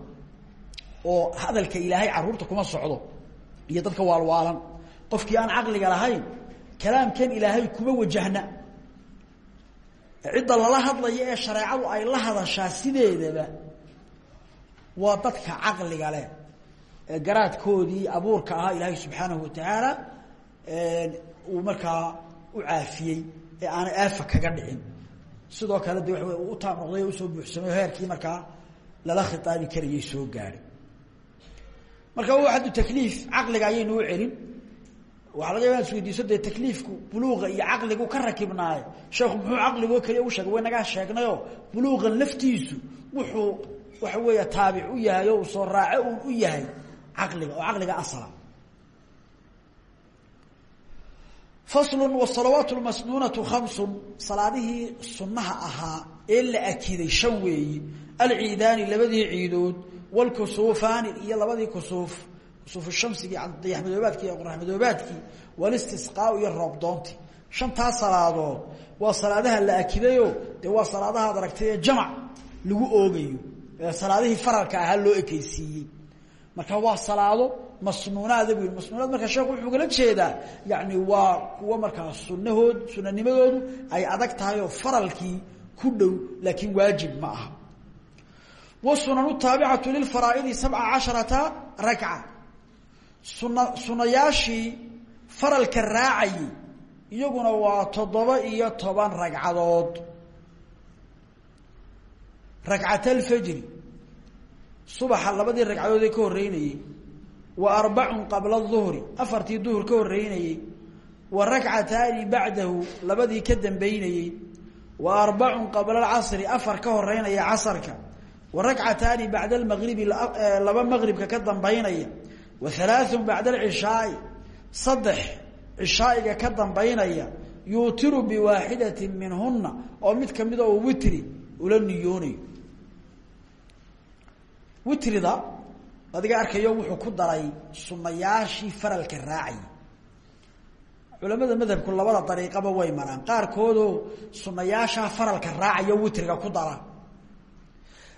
Oo hadalka ilaahay carruurta kuma socdo iyo dadka waalwaalan. Qofkii aan caqliga lahayn kalaamkan ilaahay kuma wajahna. Cidda lala hadlayo ee shareecadu ay la hadashaa sideedaba waa dadka caqliga leh. Ee garaadkoodii abuurka ahaa ilaahay subxaanahu watacaala uu markaa u caafiyey ee aanay aafa kaga dhicin. Sidoo kale de waa u taam noqday oo u soo buuxsamay heerkii markaa lala khitaabi karayay soo gaadhay marka waa xaddu takliif caqliga ayaynu u celin. Waxaa laga yaba isweydiiso takliifku buluuqa iyo caqligu ka rakibnaayo sheekhu muxuu caqligoo keliya u sheegay way nagaa sheegnayoo buluuqan laftiisu wuxuu waxa weeya taabic u yahay oo soo raaco uun u yahay caqliga oo caqliga asala faslu wasalawaat lmasnuunatu khamsun salaadihii sunnaha ahaa ee la akiday shan weeyi alciidaani labadii ciidood wlkusuufaani iyo labadii kusuuf kusuufu shamsigii dayaxmadoobaadkii iyo qoraxmadoobaadkii walistisqaau iyo roobdoonti shantaas salaadood waa salaadaha la akidayo dee waa salaadaha ad aragtay ee jamac lagu oogayo salaadihii faralka ahaa loo ekeysiiyey marka waa salaado masnuunaada bu yii marka sheekhu wuxuu kala jeedaa yani waa kuwa markaa sunahood sunanimadoodu ay adag tahay oo faralkii ku dhow laakiin waajib ma aha. Wsunan taabicatu lilfaraaidi sabca casharata ragca suna sunayaashii faralka raacayay iyaguna waa toddoba iyo toban ragcadood. Ragcat alfajri subaxa labadii ragcadood ee ka horeynayey wa arbacun qabla duhri afartii duhur ka horeynayey wa rakcataani bacdahu labadii ka dambeynayey wa arbacun qabla alcasri afar ka horeynaya casarka warakcataani bacda almagribi laba maqribka ka dambaynaya wa halaaثun bacda alcishaai saddex cishaa'iga ka dambaynaya yuutiru biwaaxidati minhuna oo mid kamida oo niyoonayo. Witrida adiga arkayo wuxuu ku daray sunayaashii faralka raacayay culamada madhabku labada dariiqaba way maraan. Qaarkoodoo sunayaashaa faralka raacayo witriga ku dara.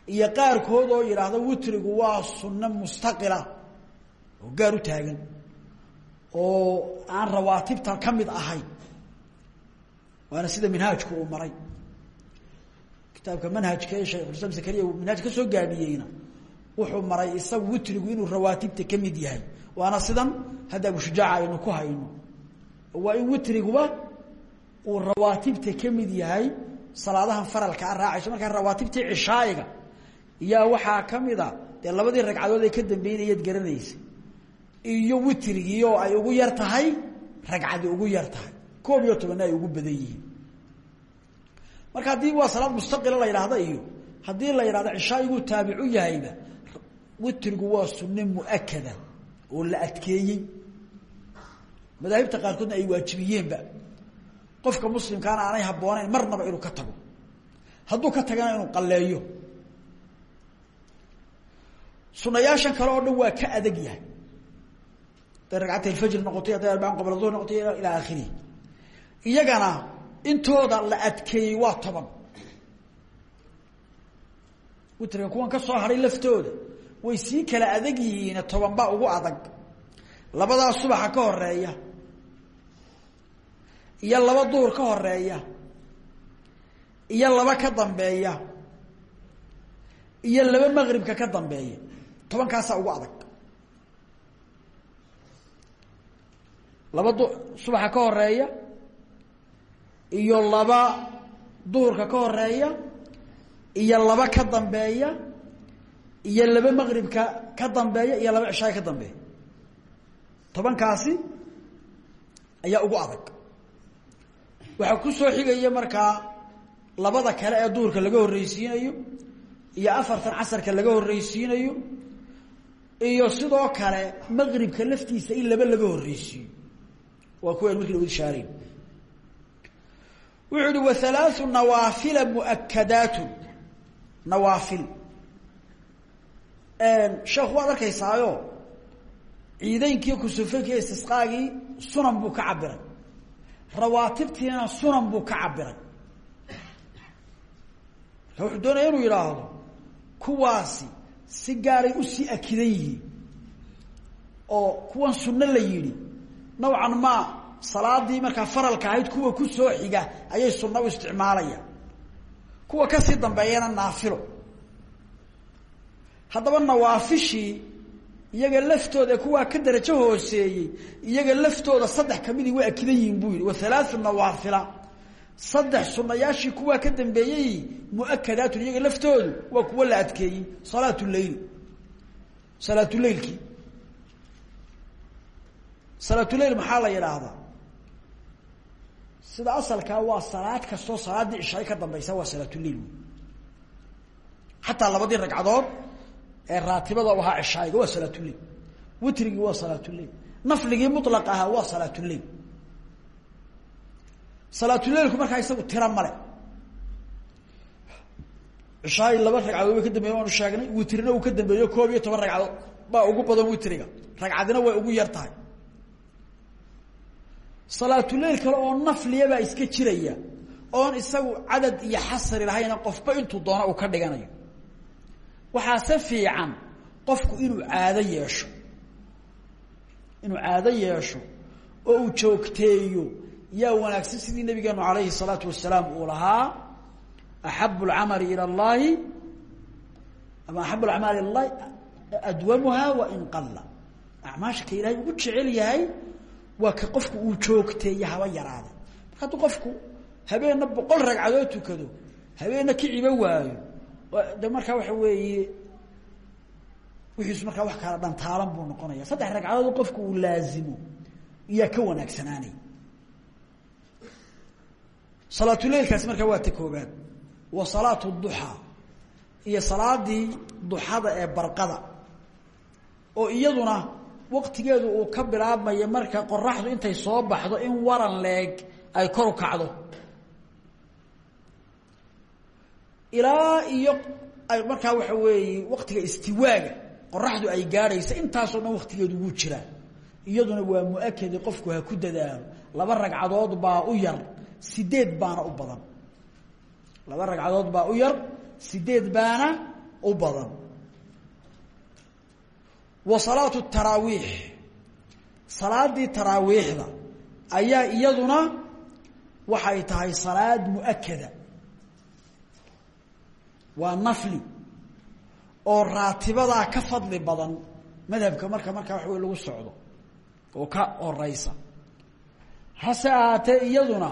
Iyo qaarkood oo yidhaahdo witrigu waa sunno mustaqila oo gaar u taagan oo aan rawaatibta ka mid ahayn. Waana sida minhaajku uu maray. Kitaabka manhajka ee sheekhulislaam zakariya uu minhaaj ka soo gaabiyeyna wuxuu maray isagu witrigu inuu rawaatibta ka yahay. Waana sidan hadda abushujaaca aynu ku hayno. Waa in witriguba uu rawaatibta ka yahay salaadahan faralka a raacayso. Markaa rawaatibtii cishaayiga yaa waxaa ka mid a dee labadii ragcadood ay ka dambeynayad garanaysa iyo witrigii ay ugu yar tahay ragcadi ugu yar tahay. Koob iyo tobanna ay ugu badan yihiin. Marka haddii waa salaad mustaqila la yidhaahda iyo haddii la yidhahdo cishaayigu taabicu yahayba witrigu waa sunne muakada oo la adkeeyey. Madaahibta qaarkoodna ay waajibiyeenba. Qofka muslimkaana aanay habboonayn marnaba inuu ka tago. Hadduu ka tagana inuu qalleeyo. Sunayaashan kale oo dhan waa ka adag yahay. Hadday ragcata alfajr noqotay hadday arbaan qabla duhr noqotay ilaa aakhirihi iyagana intooda la adkeeyey waa toban. Witriga kuwan ka soo hadhay laftooda way sii kala adag yihiin toban baa ugu adag. Labadaa subaxa ka horreeya iyo laba duhur ka horreeya iyo laba ka dambeeya iyo laba maqribka ka dambeeya tobankaasaa ugu adag. Laba du subaxa ka horreeya iyo laba duhurka ka horreeya iyo laba ka dambeeya iyo laba maqribka ka dambeeya iyo laba cishaay ka dambeeya. Tobankaasi ayaa ugu adag. Waxaa ku soo xigaya markaa labada kale ee duhurka laga horreysiinayo iyo afartan casarka laga horreysiinayo iyo sidoo kale maqribka laftiisa in laba laga horreysiiyo. Waa kuwan markii lagu ishaareyn wuxuu wa halaau nawaafila muakadaatu nawaafil sheekhu waad arkaysaayo ciideynkii kusufenkii istisqaagii sunan buu ka cabiray rawaatibtiina sunan buu ka cabiray marka wuxuu doonaya inuu yidhaahdo kuwaasi si gaaray u sii akidan yihiin oo kuwan sunno la yidhi nawcan maa salaadii markaa faralka ahayd kuwa ku soo xiga ayay sunno u isticmaalayaan. Kuwa ka sii dambeeyana naafilo haddaba nawaafishii iyaga laftooda kuwaa ka darajo hooseeyey iyaga laftooda saddex kamidii way akidan yihiin buu yihi wa halaau nawaafila. Saddex sunayaashii kuwaa ka dambeeyey muakadaatun iyaga laftoodu waa kuwo la adkeeyey. Salaat leyl salaatuleylkii salaatuleyl maxaa la yidhaahdaa? Sida asalkaa waa salaad kastoo salaaddii cishaay ka dambaysa waa salaatuleyl xataa labadii ragcadood raatibada ahaa cishaayiga waa salaatuleyl witrigii waa salaatuleyl nafligii mulaq ahaa waa salaatuleyl salaatuleylku markaa isagu tira male. Cishaayi laba ragcadood way ka dambeeyen waanu sheegnay. Witrina uu ka dambeeyo koob iyo toban ragcadood. Baa ugu badan witriga. Ragcadina way ugu yar tahay. Salaatuleyl kale oo nafliya baa iska jiraya oon isagu cadad iyo xasri lahayna qofba intuu doona uu ka dhiganayo waxaase fiican qofku inuu caado yeesho inuu caado yeesho oo uu joogteeyo yaa wanaagsan sidii nabigeenu alayhi الsalaatu wasalaam uu lahaa axab اlcamali ilى اllahi ama axab acmaali اllahi adwamuha wain qala acmaasha ka ilahay ugu jecel yahay waa ka qofku uu joogteeyo haba yaraada marka hadduu qofku habeenna boqol ragcadood tukado habeenna kiciba waayo de markaa waxa weeye wixiisu markaa wax kala dhantaalan buu noqonaya saddex ragcadood qofku uu laazimo iyaa ka wanaagsanaanay. Salaatuleylkaasi markaa waa ta koobaad wa salaatu duxaa iyo salaadii duxada ee barqada oo iyaduna waktigeedu uu ka bilaabmayo marka qoraxdu intay soo baxdo in waran leeg ay kor u kacdo ilaa iyo ay markaa waxa weeye waktiga istiwaaga qoraxdu ay gaadhaysa intaasoo dhan waktigeedu wuu jiraa. Iyaduna waa muakedi qofku ha ku dadaalo. Laba ragcadood baa u yar sideed baana u badan. Laba ragcadood baa u yar sideed baana u badan. Wa salaatu taraawiix salaadii taraawiixda ayaa iyaduna waxay tahay salaad muakada waa nafli oo raatibadaa ka fadli badan madhabka marka markaa wax lagu socdo oo ka horeysa hase ahaatee iyaduna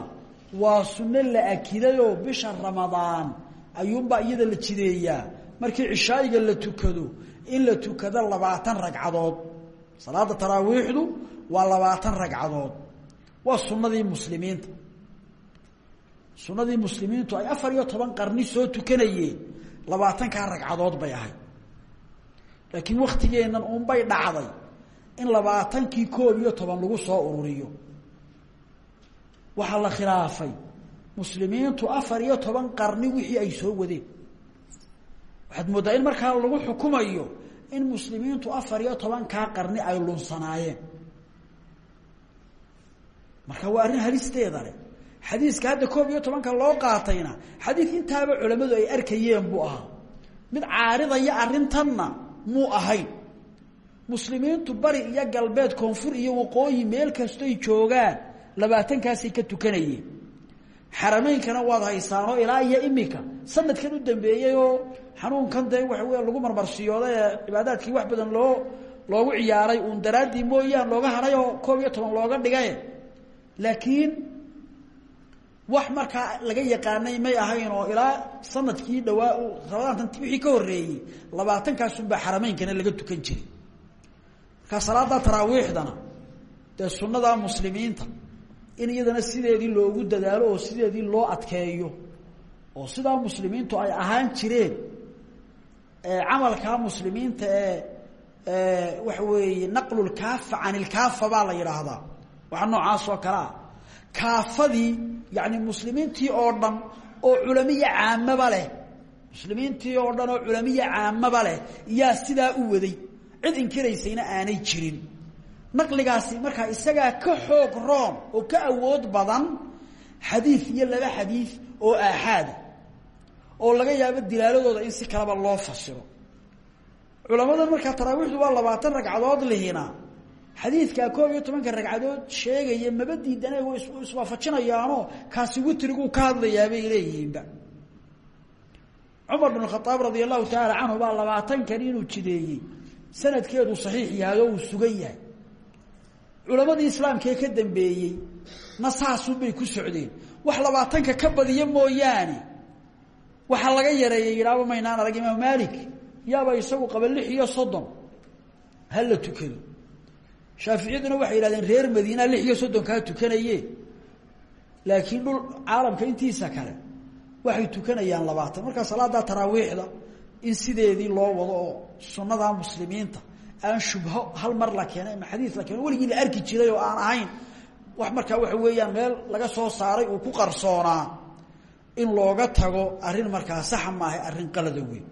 waa sunno la akidayoo bisha ramadaan. Ayuunbaa iyada la jideeyaa markii cishaayiga la tukado in la tukado labaatan ragcadood. Salaada taraawiixdu waa labaatan ragcadood. Waa sunadii muslimiinta sunadii muslimiintu ay afar iyo toban qarni soo tukanayeen labaatankaa ragcadood bay ahayd. Laakiin waktigeennan unbay dhacday in labaatankii koob iyo toban lagu soo ururiyo. Waxaa la khilaafay muslimiintu afar iyo toban qarni wixii ay soo wadeen. Waxaad mooddaa in markaa lagu xukumayo in muslimiintu afar iyo tobankaa qarni ay lunsanaayeen. Marka waa arrin halisteeda leh xadiiska hadda koob iyo tobanka loo qaatayna xadiid intaaba culammadu ay arkayeen buu ahaa. Mid caaridaya arrintanna muu ahayn. Muslimiintu bari iyo galbeed koonfur iyo waqooyi meel kastoy joogaan labaatankaasay ka tukanayeen. Xarameynkana waad haysaanoo ilaa iyo imika sanadkan u dambeeyey oo xanuunkan dee waxa weya lagu marmarsiyooday ee cibaadaadkii wax badan loo loogu ciyaaray uun daraaddii mooyaan looga hadhay oo koob iyo toban looga dhigay laakiin wax markaa laga yaqaanay may ahayn oo ilaa sannadkii dhawaa ramadaantan wixii ka horeeyey labaatankaasuunbaa xarameynkana laga tukan jiray. Markaa salaada taraawiixdana dee sunada muslimiinta in iyadana sideedii loogu dadaalo oo sideedii loo adkeeyo oo sidaa muslimiintu ay ahaan jireen camalkaa muslimiinta ee waxa weeye naqlulkaafa can ilkaafa baa la yidhaahdaa. Waxa noocaas oo kale ah kaafadii yani muslimiintii oo dhan oo culamiya caamaba leh muslimiintii oo dhan oo culamiya caamaba leh yaa sidaa u waday. Cid inkiraysayna aanay jirin. Naqligaasi markaa isagaa ka xoog roon oo ka awood badan xadiid iyo laba xadiid oo aaxaada oo laga yaabo dilaaladooda in si kaleba loo fasiro culamadan markaa taraawiixdu waa labaatan ragcadood lihina xadiidkaa koob iyo tobanka ragcadood sheegaya maba diidana way iswaafajinayaanoo kaasi witriguu ka hadlayaabay leeyihiinba. Cumar bn khaaab radia allahu tacaala canhu baa labaatankan inuu jideeyey. Sanadkeedu saxiix yahay oo uu sugan yahay. Culamadii islaamkaee ka dambeeyey na saasunbay ku socdeen. Wax labaatanka ka badiya mooyaane. Waxaa laga yareeyay yidhaaba maynaan arag imaam malik yaaba isagu qaba lix iyo soddon. Ha la tukado shaaficiyaduna waxay yidhahdeen reer madiina lix iyo soddonkaa tukanaye laakiin dhul caalamka intiisa kale waxay tukanayaan labaatan. Markaa salaada taraawiixda in sideedii loo wado oo sunnadaa muslimiinta aan shubho hal mar la keenay ama xadiis la keeno weligii la arki jiray oo aan ahayn wax markaa waxa weeyaan meel laga soo saaray uu ku qarsoonaa in looga tago arrin markaa saxa maaha arrin qalada weyn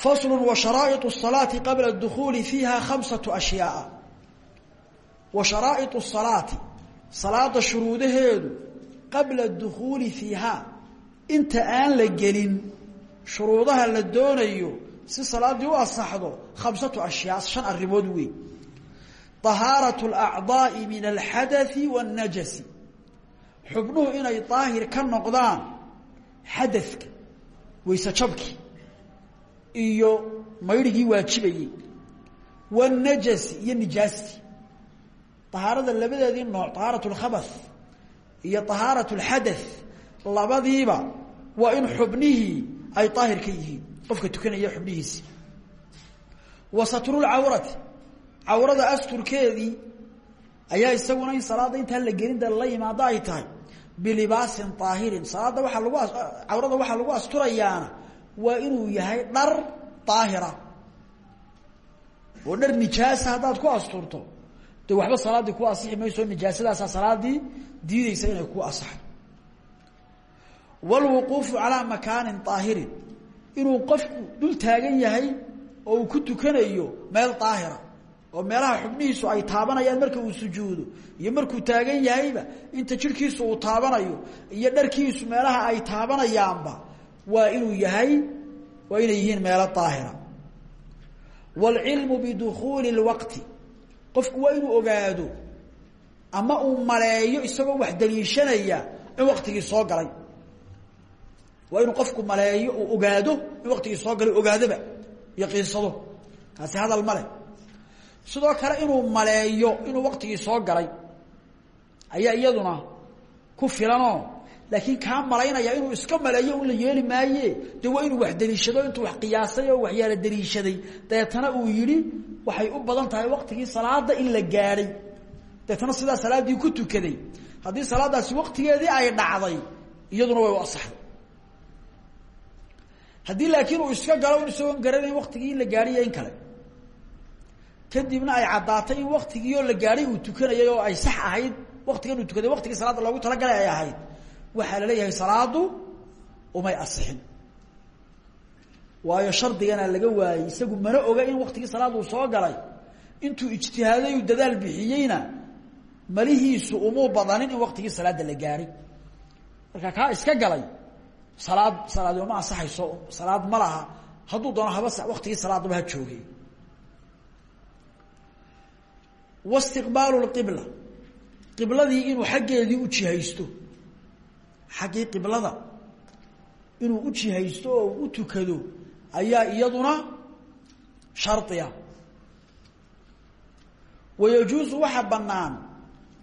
fasl wa sharaa'iط الصalaati qabla اdukhuuli fiiha khamsaة ashyaaa wa sharaa'iط الصalaati salaada shuruudaheedu qabla اdukhuuli fiiha inta aan la gelin shuruudaha la doonayo si salaadii u asaxdo khamsatu ashyaa shan arrimood weyn طahaaraة الأعضaaءi min alxadaثi والnajasi xubnuhu inay daahir ka noqdaan xadadka wayse jabki iyo maydhigii waajibayey والnajasi iyo nijaastii طahaarada labadeedii nooc طahaaraة الkhabaث iyo طahaaraة الxadaث labadiiba waa in xubnihii ay daahir ka yihiin qofka tukanaya xubnihiisi wa satrulcawrati cawrada asturkeedii ayaa isaguna in salaada intaan la gelin da la yimaado ay tahay bilibaasin aahirin salaada waaa lagu cawrada waxaa lagu asturayaana waa inuu yahay dhar daahira oo dhar nijaasa haddaad ku asturto dee waxba salaaddii ku asixi mayso nijaasadaasaa salaadii diideysa inay ku asaxo wlwuquufu calaa makaanin aahirin inuu qofku dul taagan yahay oo uu ku tukanayo meel daahira oo meelaha xubnihiisu ay taabanayaan marka uu sujuudo iyo markuu taagan yahayba inta jirhkiisu uu taabanayo iyo dharkiisu meelaha ay taabanayaanba waa inuu yahay waa inay yihiin meelo daahira wاlcilmu bidukuuli اlwaqti qofku waa inuu ogaado ama uu maleeyo isagoo wax daliishanaya in waktigii soo galay. Waa inuu qofku maleeyo uu ogaado in waktigii soo galay ogaadoba yaqiinsado. Kaasi hadal male sidoo kale inuu maleeyo inuu waktigii soo galay ayaa iyaduna ku filanoo laakiin kaa malaynaya inuu iska maleeyo un la yeeli maaye. De waa inuu wax daliishado intuu wax qiyaasay oo waxyaala daliishaday dabeetana uu yidhi waxay u badan tahay waktigii salaada in la gaadhay dabeetana sidaa salaaddii ku tukaday. Haddii salaadaasi waktigeedii ay dhacday iyaduna way u asaxday laakiin uu iska galo isagoon garanayn waktigii in la gaadhiyo in kale. Kadibna ay caddaatay in la gaadhay uu tukanayay ay sax ahayd. Waktigan uu tukaday waktigii salaadda loogu talagalay ay ahayd waxaa la leeyahay salaadu umay asixin. Waayo shardigana laga waayey isagu mana oga in waktigii salaad uu soo galay. Intuu ijtihaaday uu dadaal bixiyeyna malihiisu umuu badanin in waktigii salaadda la gaadhay marka kaa iska galay salaad salaadi uma ansaxayso salaad ma laha. Hadduu doono haba waktigii salaadaba ha joogay. Waistiqbaalu lqibla. Qibladii inuu xaggeedii u jihaysto xaggii qiblada inuu u jihaysto oo u tukado ayaa iyaduna shardiya. Wayajuusu waxa bannaan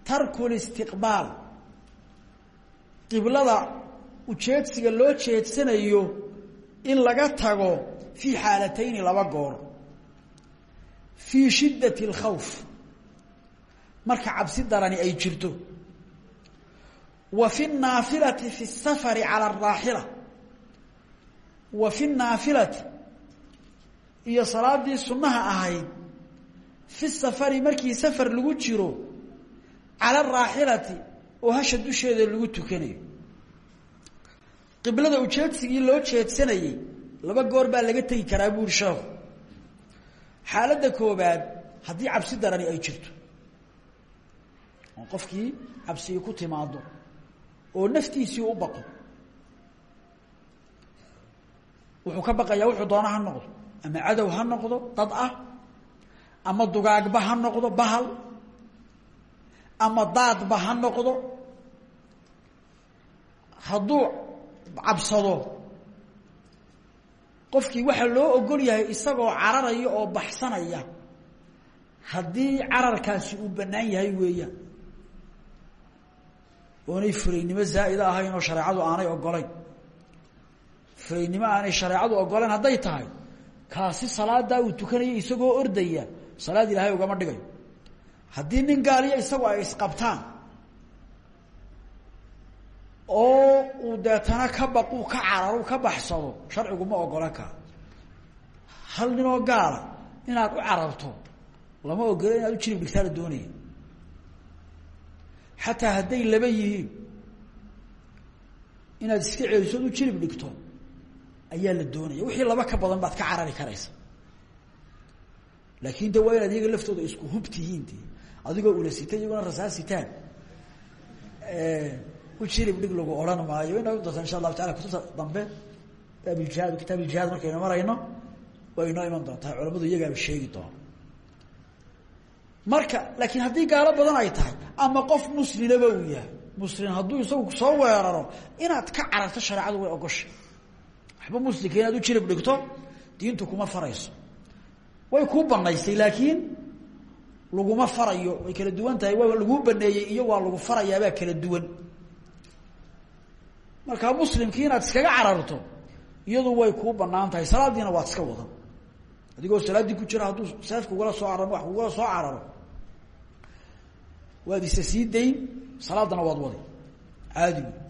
tarku listiqbaal qiblada ujeedsiga loo jeedsanayo in laga tago fii xaalatayni laba goor. Fii shiddati اlkhawf marka cabsi darani ay jirto wa fi naafilati fi safari cala araaxila wa fi naafilati iyo salaadii sunnaha ahayd fi safari markii safar lagu jiro cala araaxilati oo hasha dusheeda lagu tukanayo. Qiblada ujeedsigii loo jeedsanayey laba goor baa laga tegi karaa buuri sheekhu. Xaaladda koobaad haddii cabsi darani ay jirto oo qofkii cabsigii ku timaado oo naftiisii u baqo. Wuxuu ka baqayaa wuxuu doona ha noqdo. Ama cadow ha noqdo dad ah. Ama dugaagba ha noqdo bahal. Ama daadba ha noqdo. Hadduu cabsado qofkii waxaa loo ogol yahay isagoo cararaya oo baxsanaya haddii cararkaasi uu bannaan yahay weeyaan oonay furaynimo zaa'ida ahayn oo shareecadu aanay ogolayn furaynimo aanay shareecadu ogolayn hadday tahay kaasi salaadaa uu tukanaya isagoo ordaya salaad ilaahay ugama dhigayo. Haddii nin gaaliya isagu ay isqabtaan oo uu deetana ka baquu ka cararu ka baxsado sharcigu ma ogola kaa hal ninoo gaala inaad u cararto lama ogola inaad u jirib dhigtaa la doonaya xataa hadday laba yihiin inaad iska celiso od u jirib dhigto ayaa la doonaya. Wixii laba ka badan baad ka carari karaysa. Laakin de waa inaad iyaga laftooda isku hub tihiin de adigoo ula sita iyaguna rasaas sitaan u jirib dhig lagu odhan maayo. Ina doonta insha allahu taala kutubta dambe baabiljihaad kitaab iljihaad markaynu marayno way inoo iman doontaa. Culamadu iyagaaba sheegi doono marka laakiin haddii gaalo badan ay tahay ama qof muslinaba uu yahay muslin hadduu isagu soo weeraro inaad ka cararto shareecadu way ogoshay. Waxba muslimka inaad u jirib dhigto diintu kuma farayso. Way kuu banaysay laakiin laguma farayo way kala duwan tahay waa laguu baneeyey iyo waa lagu farayaabaa kala duwan. Markaa muslimkii inaad iskaga cararto iyadu way kuu bannaan tahay salaadiina iska wadan. Adigoo salaaddii ku jira hadduu seef kugula soo cararo wax kugula soo cararo waad isa sii dayn salaadana waad wadi caadi. Wey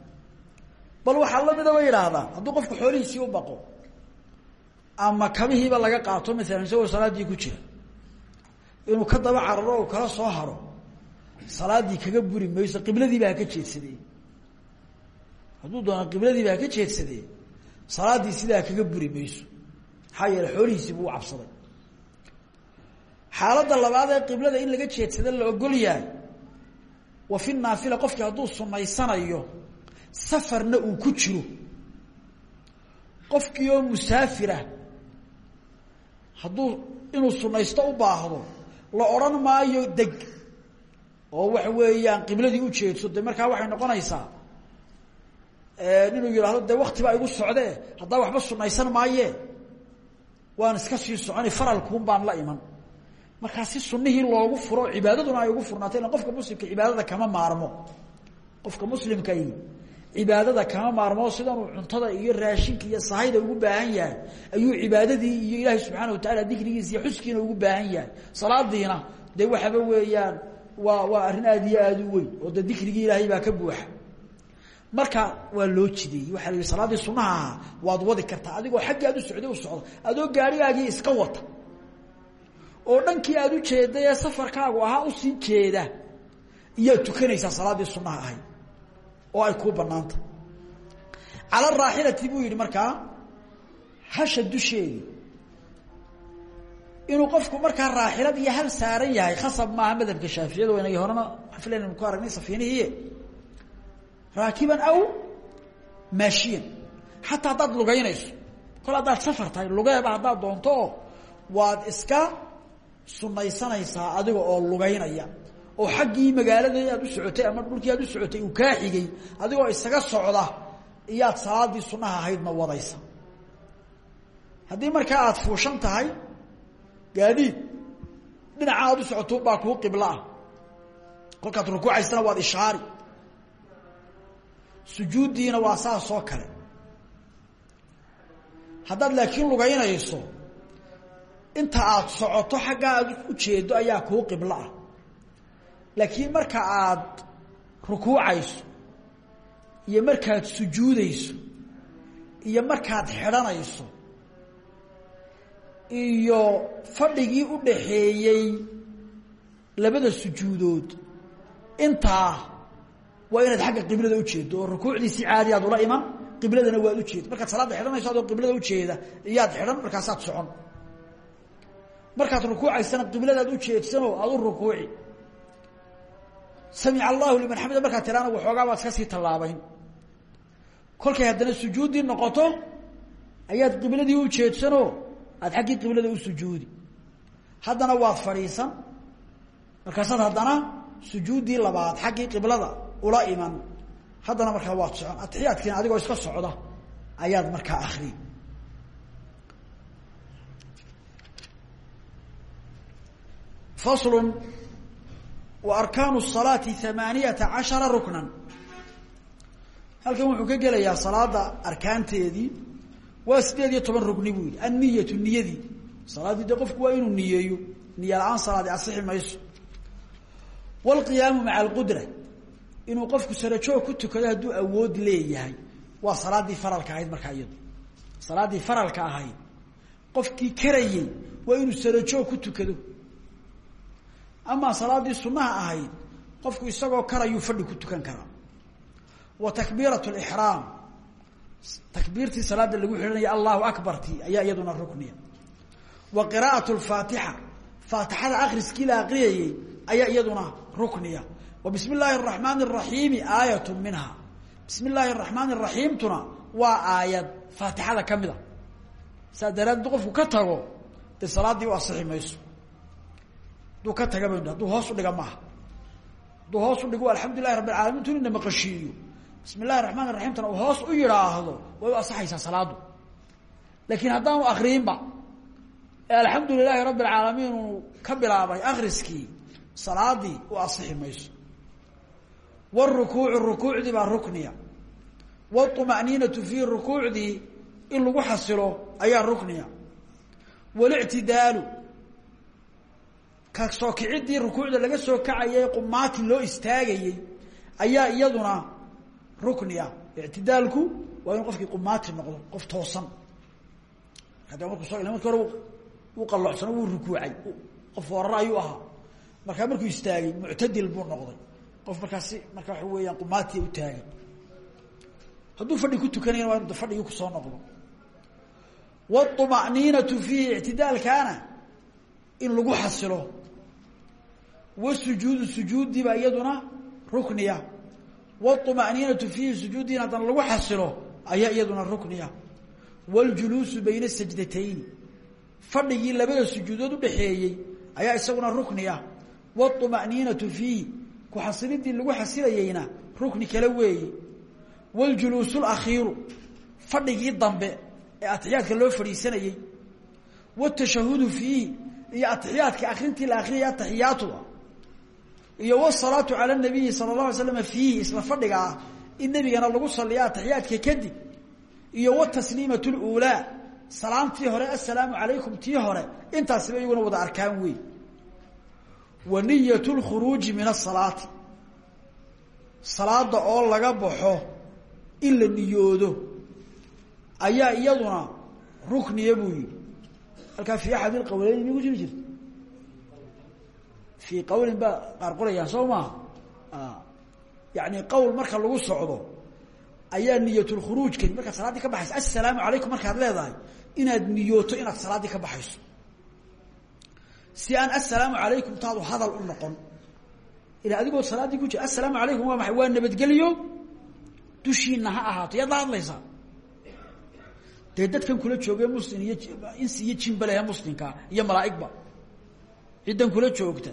bal waxaa lamida bay yidhaahdaan hadduu qofku xoolihiisii u baqo ama kabihiiba laga qaato maalan isagoo salaaddii ku jira inuu ka daba cararo oo kala soo haro salaaddii kaga buri mayso qibladiiba haka jeedsadee. Hadduu doona qibladiiba haka jeedsadee salaaddii sidaa kaga buri mayso maxaa yeele xoolihiisii buu u cabsaday. Xaaladda labaad qiblada in laga jeedsada la wa fi naafila qofkii hadduu sunaysanayo safarna uu ku jiro. Qofkii oo musaafirah hadduu inuu sunaysto u baahdo la odhan maayo deg. Oo waxa weeyaan qibladii ujeedso de markaa waxay noqonaysaa inuu yidhahdo de wakti baa igu socde haddaa waxba sunaysan maaye. Waan iska sii soconi faralkuun baan la iman markaa si sunihii loogu furo cibaadaduna ay ugu furnaato ila qofka muslimka cibaadada kama maarmo. Qofka muslimkai cibaadada kama maarmo sidanuu cuntada iyo raashinka iyo sahayda ugu baahan yahay ayuu cibaadadii iyo ilaahay subxaana watacaala dikrigiisa iyo xuskiina ugu baahan yahay. Salaadiina dee waxaba weeyaan waa waa arrin aada iyo aada u weyn oo de dikrigii ilaahay baa ka buuxa. Marka waa loo jideeyey waxaa la yihi salaaddii sunaha waad wadi kartaa adigoo xaggii u socday u socda adoo gaarigaagii iska wata oo dhankii aada u jeeday ee safarkaagu ahaa u sii jeeda iyaad tukanaysaa salaaddii sunaha ahayd oo ay kuu banaanta cala raaxilati buu yihi markaa hasha dusheedii inuu qofku markaa raaxilad iyo hal saaran yahay khasab maaha madhabka shaaficiyada inagi horena xafleynu ku aragnay safiinihiye. Raakiban aw maashiyan. Xataa haddaad lugaynayso. Kol haddaad safar tahay lugeeba doonto oo waad iska sunaysanaysaa adiga oo lugaynaya oo xaggii magaalada aad u socotay ama dhulkii aad u socotay uu kaa xigay adigoo isaga socda iyaad salaadii sunaha ahaydna wadaysa. Haddii markaa aada fuushan tahay gaadiid dhinaca aad u socoto baa kuu qiblo ah. Kolkaad rukuucaysana waad ishaari. Sujuuddiina waa saasoo kale. Haddaad laakiin lugaynayso inta aad socoto xaggaa aad u jeedo ayaa kuu qiblo ah. Laakiin marka aad rukuucayso iyo markaad sujuudayso iyo markaad xidhanayso iyo fadhigii u dhaxeeyey labada sujuudood intaa waa inaad xagga qiblada ujeedo oo rukuucdii si caadi aad ula iman qibladana waad ujeeda markaad salaadda xidhanayso adoo qiblada ujeeda iyaad xidhan markaasaad socon markaad rukuucaysana qibladaad ujeedsanoo aad u rukuuci. Samic allahu liman xamida markaad tiraana waxoogaa baad iska sii tallaabayn. Kolkay haddana sujuuddii noqoto ayaad qibladii ujeedsanoo aada xaggii qiblada u sujuudi. Haddana waad fadhiisan markaasaad haddana sujuuddii labaad xaggii qiblada ula iman haddana markaa waad socon. Atixiyaadkiina adigoo iska socda ayaad markaa akri faslu wa arkaanu salaati hamaaniyata cashara ruknan. Halkan wuxuu ka gelayaa salaada arkaanteedii waa sideed iyo toban rugni buu yihi anniyatu niyadii salaaddii dee waa inuu niyeeyo. Niye la'aan salaadi asixi mayso. Waalqiyaamu maca alqudra inuu qofku sarajoog ku tukado haduu awood leeyahay. Waa salaaddii faralka ahayd markaa iyadu. Salaaddii faralka ahayd. Qofkii karayey waa inuu sarajoog ku tukado amaa salaaddii sunaha ahayd qofku isagoo karayuu fadhi ku tukan karaa. Wa takbiirat lixraam takbiirtii salaada lagu xidhanaya allahu akbarti ayaa iyaduna rukniya. Wa qiraa'at lfaatixa faatixada akriskii la aqriyayey ayaa iyaduna rukniya. Wa bismi illaahi araxmaani araxiimi aayatu minha. Bismi illaahi araxmaani araxiimtuna waa aayad faatixada ka mid a saa daraaddeed qofku ka tago dee salaaddii u hadduu ka taga ba hadduu hoos udhiga maaha hadduu hoos udhigo alxamdu lilahi rabbi alcalamin tu ina maqashiiyo bismi illahi raxmaan raxiimtana uu hoos u yidhaahdo way u asaxaysaa salaadu laakiin haddaanu akriinba ee alxamdu lilaahi rabbi alcaalamiin uu ka bilaabay akriskii salaadii u asixi mayso wاrukuucu rukuucdii baa rukniya wاطma'niinatu fiihi rukuucdii in lagu xasilo ayaa rukniya wاlictidaalu ka soo kicidii rukuucda laga soo kacayay qumaati loo istaagayey ayaa iyaduna rukniya. Ictidaalku waa inu qofkii qumaati noqdo qof toosan. Hadda markuu soo marki hore uu qallocsano wuu rukuucay qof hooraro ayuu ahaa. Markaa markuu istaagay muctadil buu noqday. Qof markaasi marka waxa weeyaan qumaatiya u taagan hadduu fadhi ku tukanayana waa inu fadhigii ku soo noqdo. Wاطma'niinatu fiihi ictidaalkaana in lagu xasilo wasujuudu sujuudiiba iyaduna rukniya wاطma'niinatu fiihi sujuudiina haddana lagu xasilo ayaa iyaduna rukniya wاljuluusu bayna sajdatayni fadhigii labada sujuudood udhaxeeyey ayaa isaguna rukniya wاطma'niinatu fiihi ku xasilidii lagu xasilayeyna rukni kale weeyi waljuluusu lakhiiru fadhigii dambe ee atixiyaadka loo fadhiisanayey watashahudu fiihi iyo atixiyaadka akrintii la akriyay ataxiyaatu iyo wsalaatu cala nabiyi sala la alay slam fiihi isla fadhiga ah in nebigana lagu saliya ataxiyaadka kadib. Iyo watasliimat luulaa salaamtii hore assalaamu calaykum tii hore intaasiba iyaguna wada arkaan wey wa niyat lkhuruuji min asalaati salaada oo laga baxo in la niyoodo ayaa iyaduna rukniya buu yihi fi axad ilqawleyn migu jiri fii qawlin baa qaar qorayaan soo maaha yani qowl marka lagu socdo ayaa niyatulkhuruujkani markaad salaaddii ka baxayso assalaamu calaykum markaad leedahay inaad niyooto inaad salaaddii ka baxayso si aan assalaamu calaykum taadu hadal u noqon ila adigoo salaaddii ku jira assalaamu calaykum waa maxay waa nabadgelyo dushiina ha ahaato yaad la hadlaysaa dee dadkan kula jooge muslim iyo insi iyo jinbalehe muslimka iyo malaaigba ciddan kula joogta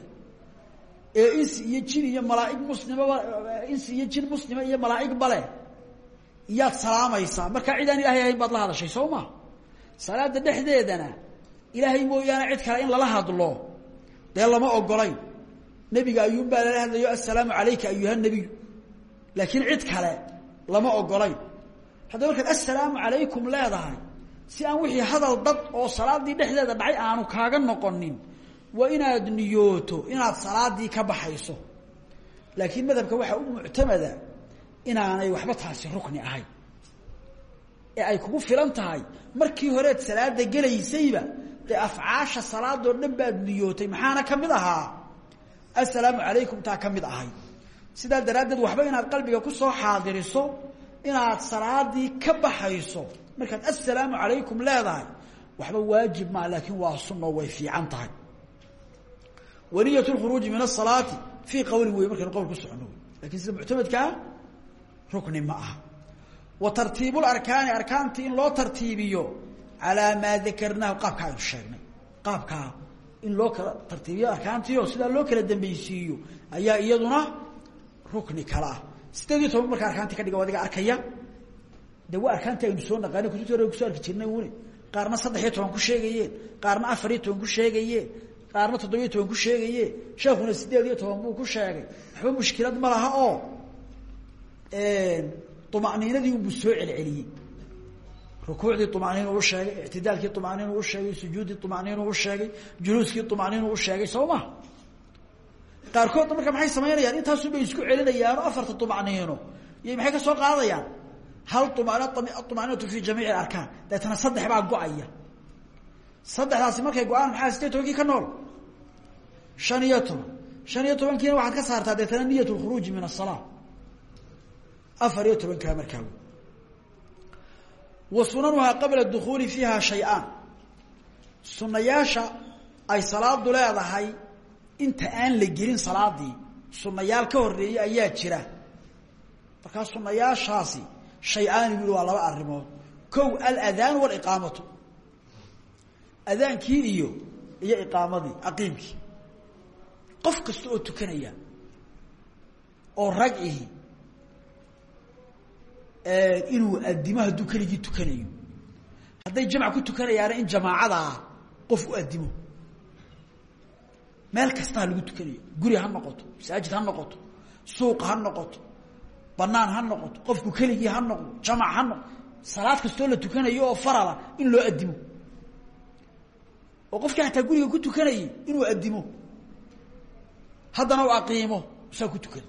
ee insi iyo jin iyo malaaig muslimaba insi iyo jin muslima iyo malaaigba leh iyaad salaamaysaa markaa cid aan ilahay ahayn baad la hadashay soo ma? Salaada dhexdeedana ilaahay mooyaane cid kale in lala hadlo dee lama ogolayn nebiga ayuun baa lala hadlayo assalaamu calayka ayuha nabiyu laakiin cid kale lama ogolayn haddaba markaad assalaamu calaykum leedahay si aan wixii hadal dad oo salaadii dhexdeeda dhacay aanu kaaga noqonin waa inaad niyooto inaad salaadii ka baxayso. Laakiin madhabka waxaa u muctamada inaanay waxba taasi rukni ahayn ee ay kugu filan tahay markii horeed salaada gelaysayba dee afcaasha salaadoo dhan baad niyootay maxaana ka mid ahaa? Assalaamu calaykum taa ka mid ahay. Sidaa daraaddeed waxba inaad qalbiga ku soo xaadiriso inaad salaadii ka baxayso markaad assalaamu calaykum leedahay waxba waajib maa laakiin waa sunno way fiican tahay waniyat lkhuruuji min asalaati fii qawli wey markaynu qowl ku socono laakiin sida muctamadkaa rukni ma aha wa tartiibu larkaani arkaantii in loo tartiibiyo calaa maa dakarnaahu qaabka aynu sheegnay qaabkaa in loo kala tartiibiyo arkaantiio sidaa loo kala dambeysiiyo ayaa iyaduna rukni kale ah sideed iyo toban marka arkaantii ka dhiga adiga arkaya de waa arkaantii aynu soo naqaanay kutubti hore ku soo arki jirnay une qaarna saddex qaarna toddobiyo toban ku sheegaye sheekuna sideed iyo toban buu ku sheegay. Waxba mushkilad ma laha oo umaniinadii unbuu soo celceliyey. Rukuucdii umaniin u sheegay ictidaalkii umaniin u sheegay sujuuddii umaniin u sheegay juluuskii umaniin u sheegay soo ma? Qaarkoodna marka maxay samaynayaan intaasun bay isku celinayaano afarta umaniino iyo maxay ka soo qaadayaan? Hal umaninatu fi jamiici arkaan. Deetana saddex baa go'aya. Saddexdaasi markay ka nool shan iyo toban shan iyo tobankiina waxaad ka saartaa deetana niyat lkhuruuji min asala afar iyo tobankaa markaa wa sunanuhaa qabla dukuuli fiiha shay-aan sunayaasha ay salaadu leedahay inta aan la gelin salaadii sunayaal ka horeeyey ayaa jira markaa sunayaashaasi shay-aani waa laba arimood kow aladaan waliqaamatu adaankii iyo iyo iqaamadii aqiimkii qof kasta oo tukanaya oo ragcihi inuu adimo hadduu keligii tukanayo. Hadday jamc ku tukanayaana in jamaacadaa qof u adimo meel kasta lagu tukanayo. Guri ha noqoto masaajid ha noqoto suuq ha noqoto banaan ha noqoto qofku keligii ha noqdo jamac ha noqdo salaad kastoo la tukanayo oo farala in loo adimo oo qofkii hataa guriga ku tukanayay inuu adimo haddana u aqiimo saa ku tukada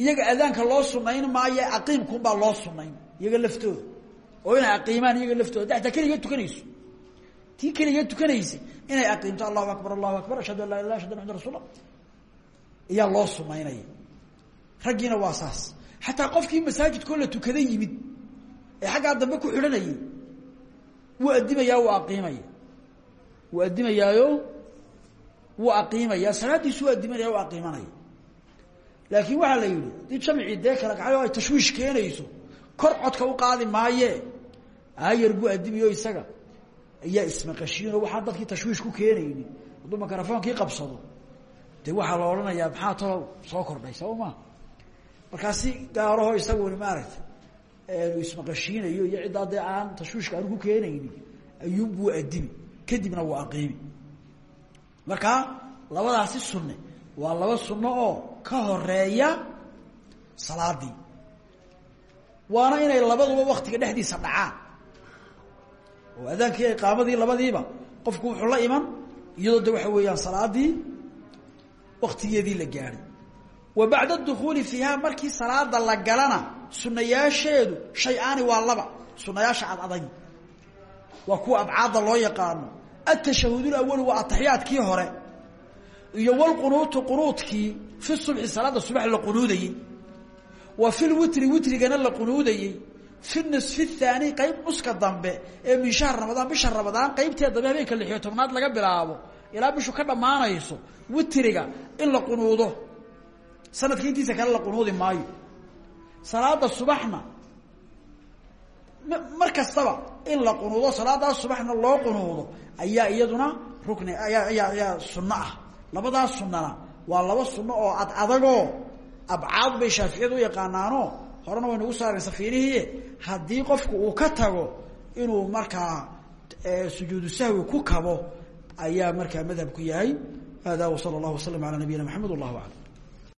iyaga adaanka loo sunayn maayo aqiimkunbaa loo sunayn iyaga laftooda. Oo inay aqiimaan iyaga laftooda. Ataa keliga tukanayso. Tii keliga tukanaysa inay aqiimto allahu akbar allahu akbar ashhadu an laa ilah ashhadu an amada rasul ayaa loo sunaynaya raggiina waa saas. Xataa qofkii masaajidkoo la yimid ee xaggaa dambe ku xidhanayay wuu adimayaa wuu aqiimaya. Wuu adimayaayo wuu aqiimaya salaadiisu wuu adimanaya u aqiimanaya waxaa la yihi dii jamcii dee kala kacay ay tashwiish keenayso kor codka u qaadi maaye. Aayar buu adimiyo isaga. Ayaa ismaqashiinoo waxaan dadkii tashwiish ku keenaynin. Hadduu mikrofoonkii qabsado de waxaa la odhanayaa maxaa talo soo kordhay soo ma markaa si gaaraho isaguni maaragtay ismaqashiinayo iyo ciddaa dee aan tashwiishka aanu ku keenaynin ayuunbuu adimi kadibna wuu aqiimi markaa labadaasi sunne waa laba sunno oo ka horreeya salaadii waana inay labaduba waktiga dhexdiisa dhacaan. Oo adaankii iqaamadii labadiiba. Qofku wuxuu la iman iyadoo de waxa weeyaan salaadii waktigeedii la gaadhay wa bacda dukuuli fiiha markii salaada la galana sunayaasheedu shay-aani waa laba. Sunayaasha cadadagi waa kuwa abcaadda loo yaqaano atashahud awalu waa ataxiyaadkii hore iyo wlqunuutu qunuudkii fi subxi salaada subax la qunuudayey wa fi lwitri witrigana la qunuudayey fi nisfi thaani qeyb nuska dambe ee min shahr ramadaan bisha ramadaan qeybteed dambe habeenka lixiyo tobnaad laga bilaabo ilaa bishu ka dhammaanayso witriga in la qunuudo. Sanadka intiisa kale la qunuudi maayo. Salaada subaxna mar kastaba in la qunuudo salaadaas subaxna loo qunuudo ayaa iyaduna rukni ayaa ayaa sunno ah. Labadaas sunnana waa laba sunno oo ad adagoo abcaad bay shaaficiyadu u yaqaanaano horena waynagu saareen safiirihii haddii qofku uu ka tago inuu markaa sujuudu sahwi ku kabo ayaa markaa madhabku yahay. Hada wsala allahu waslam ala nabiyina maxamed wallahu aclam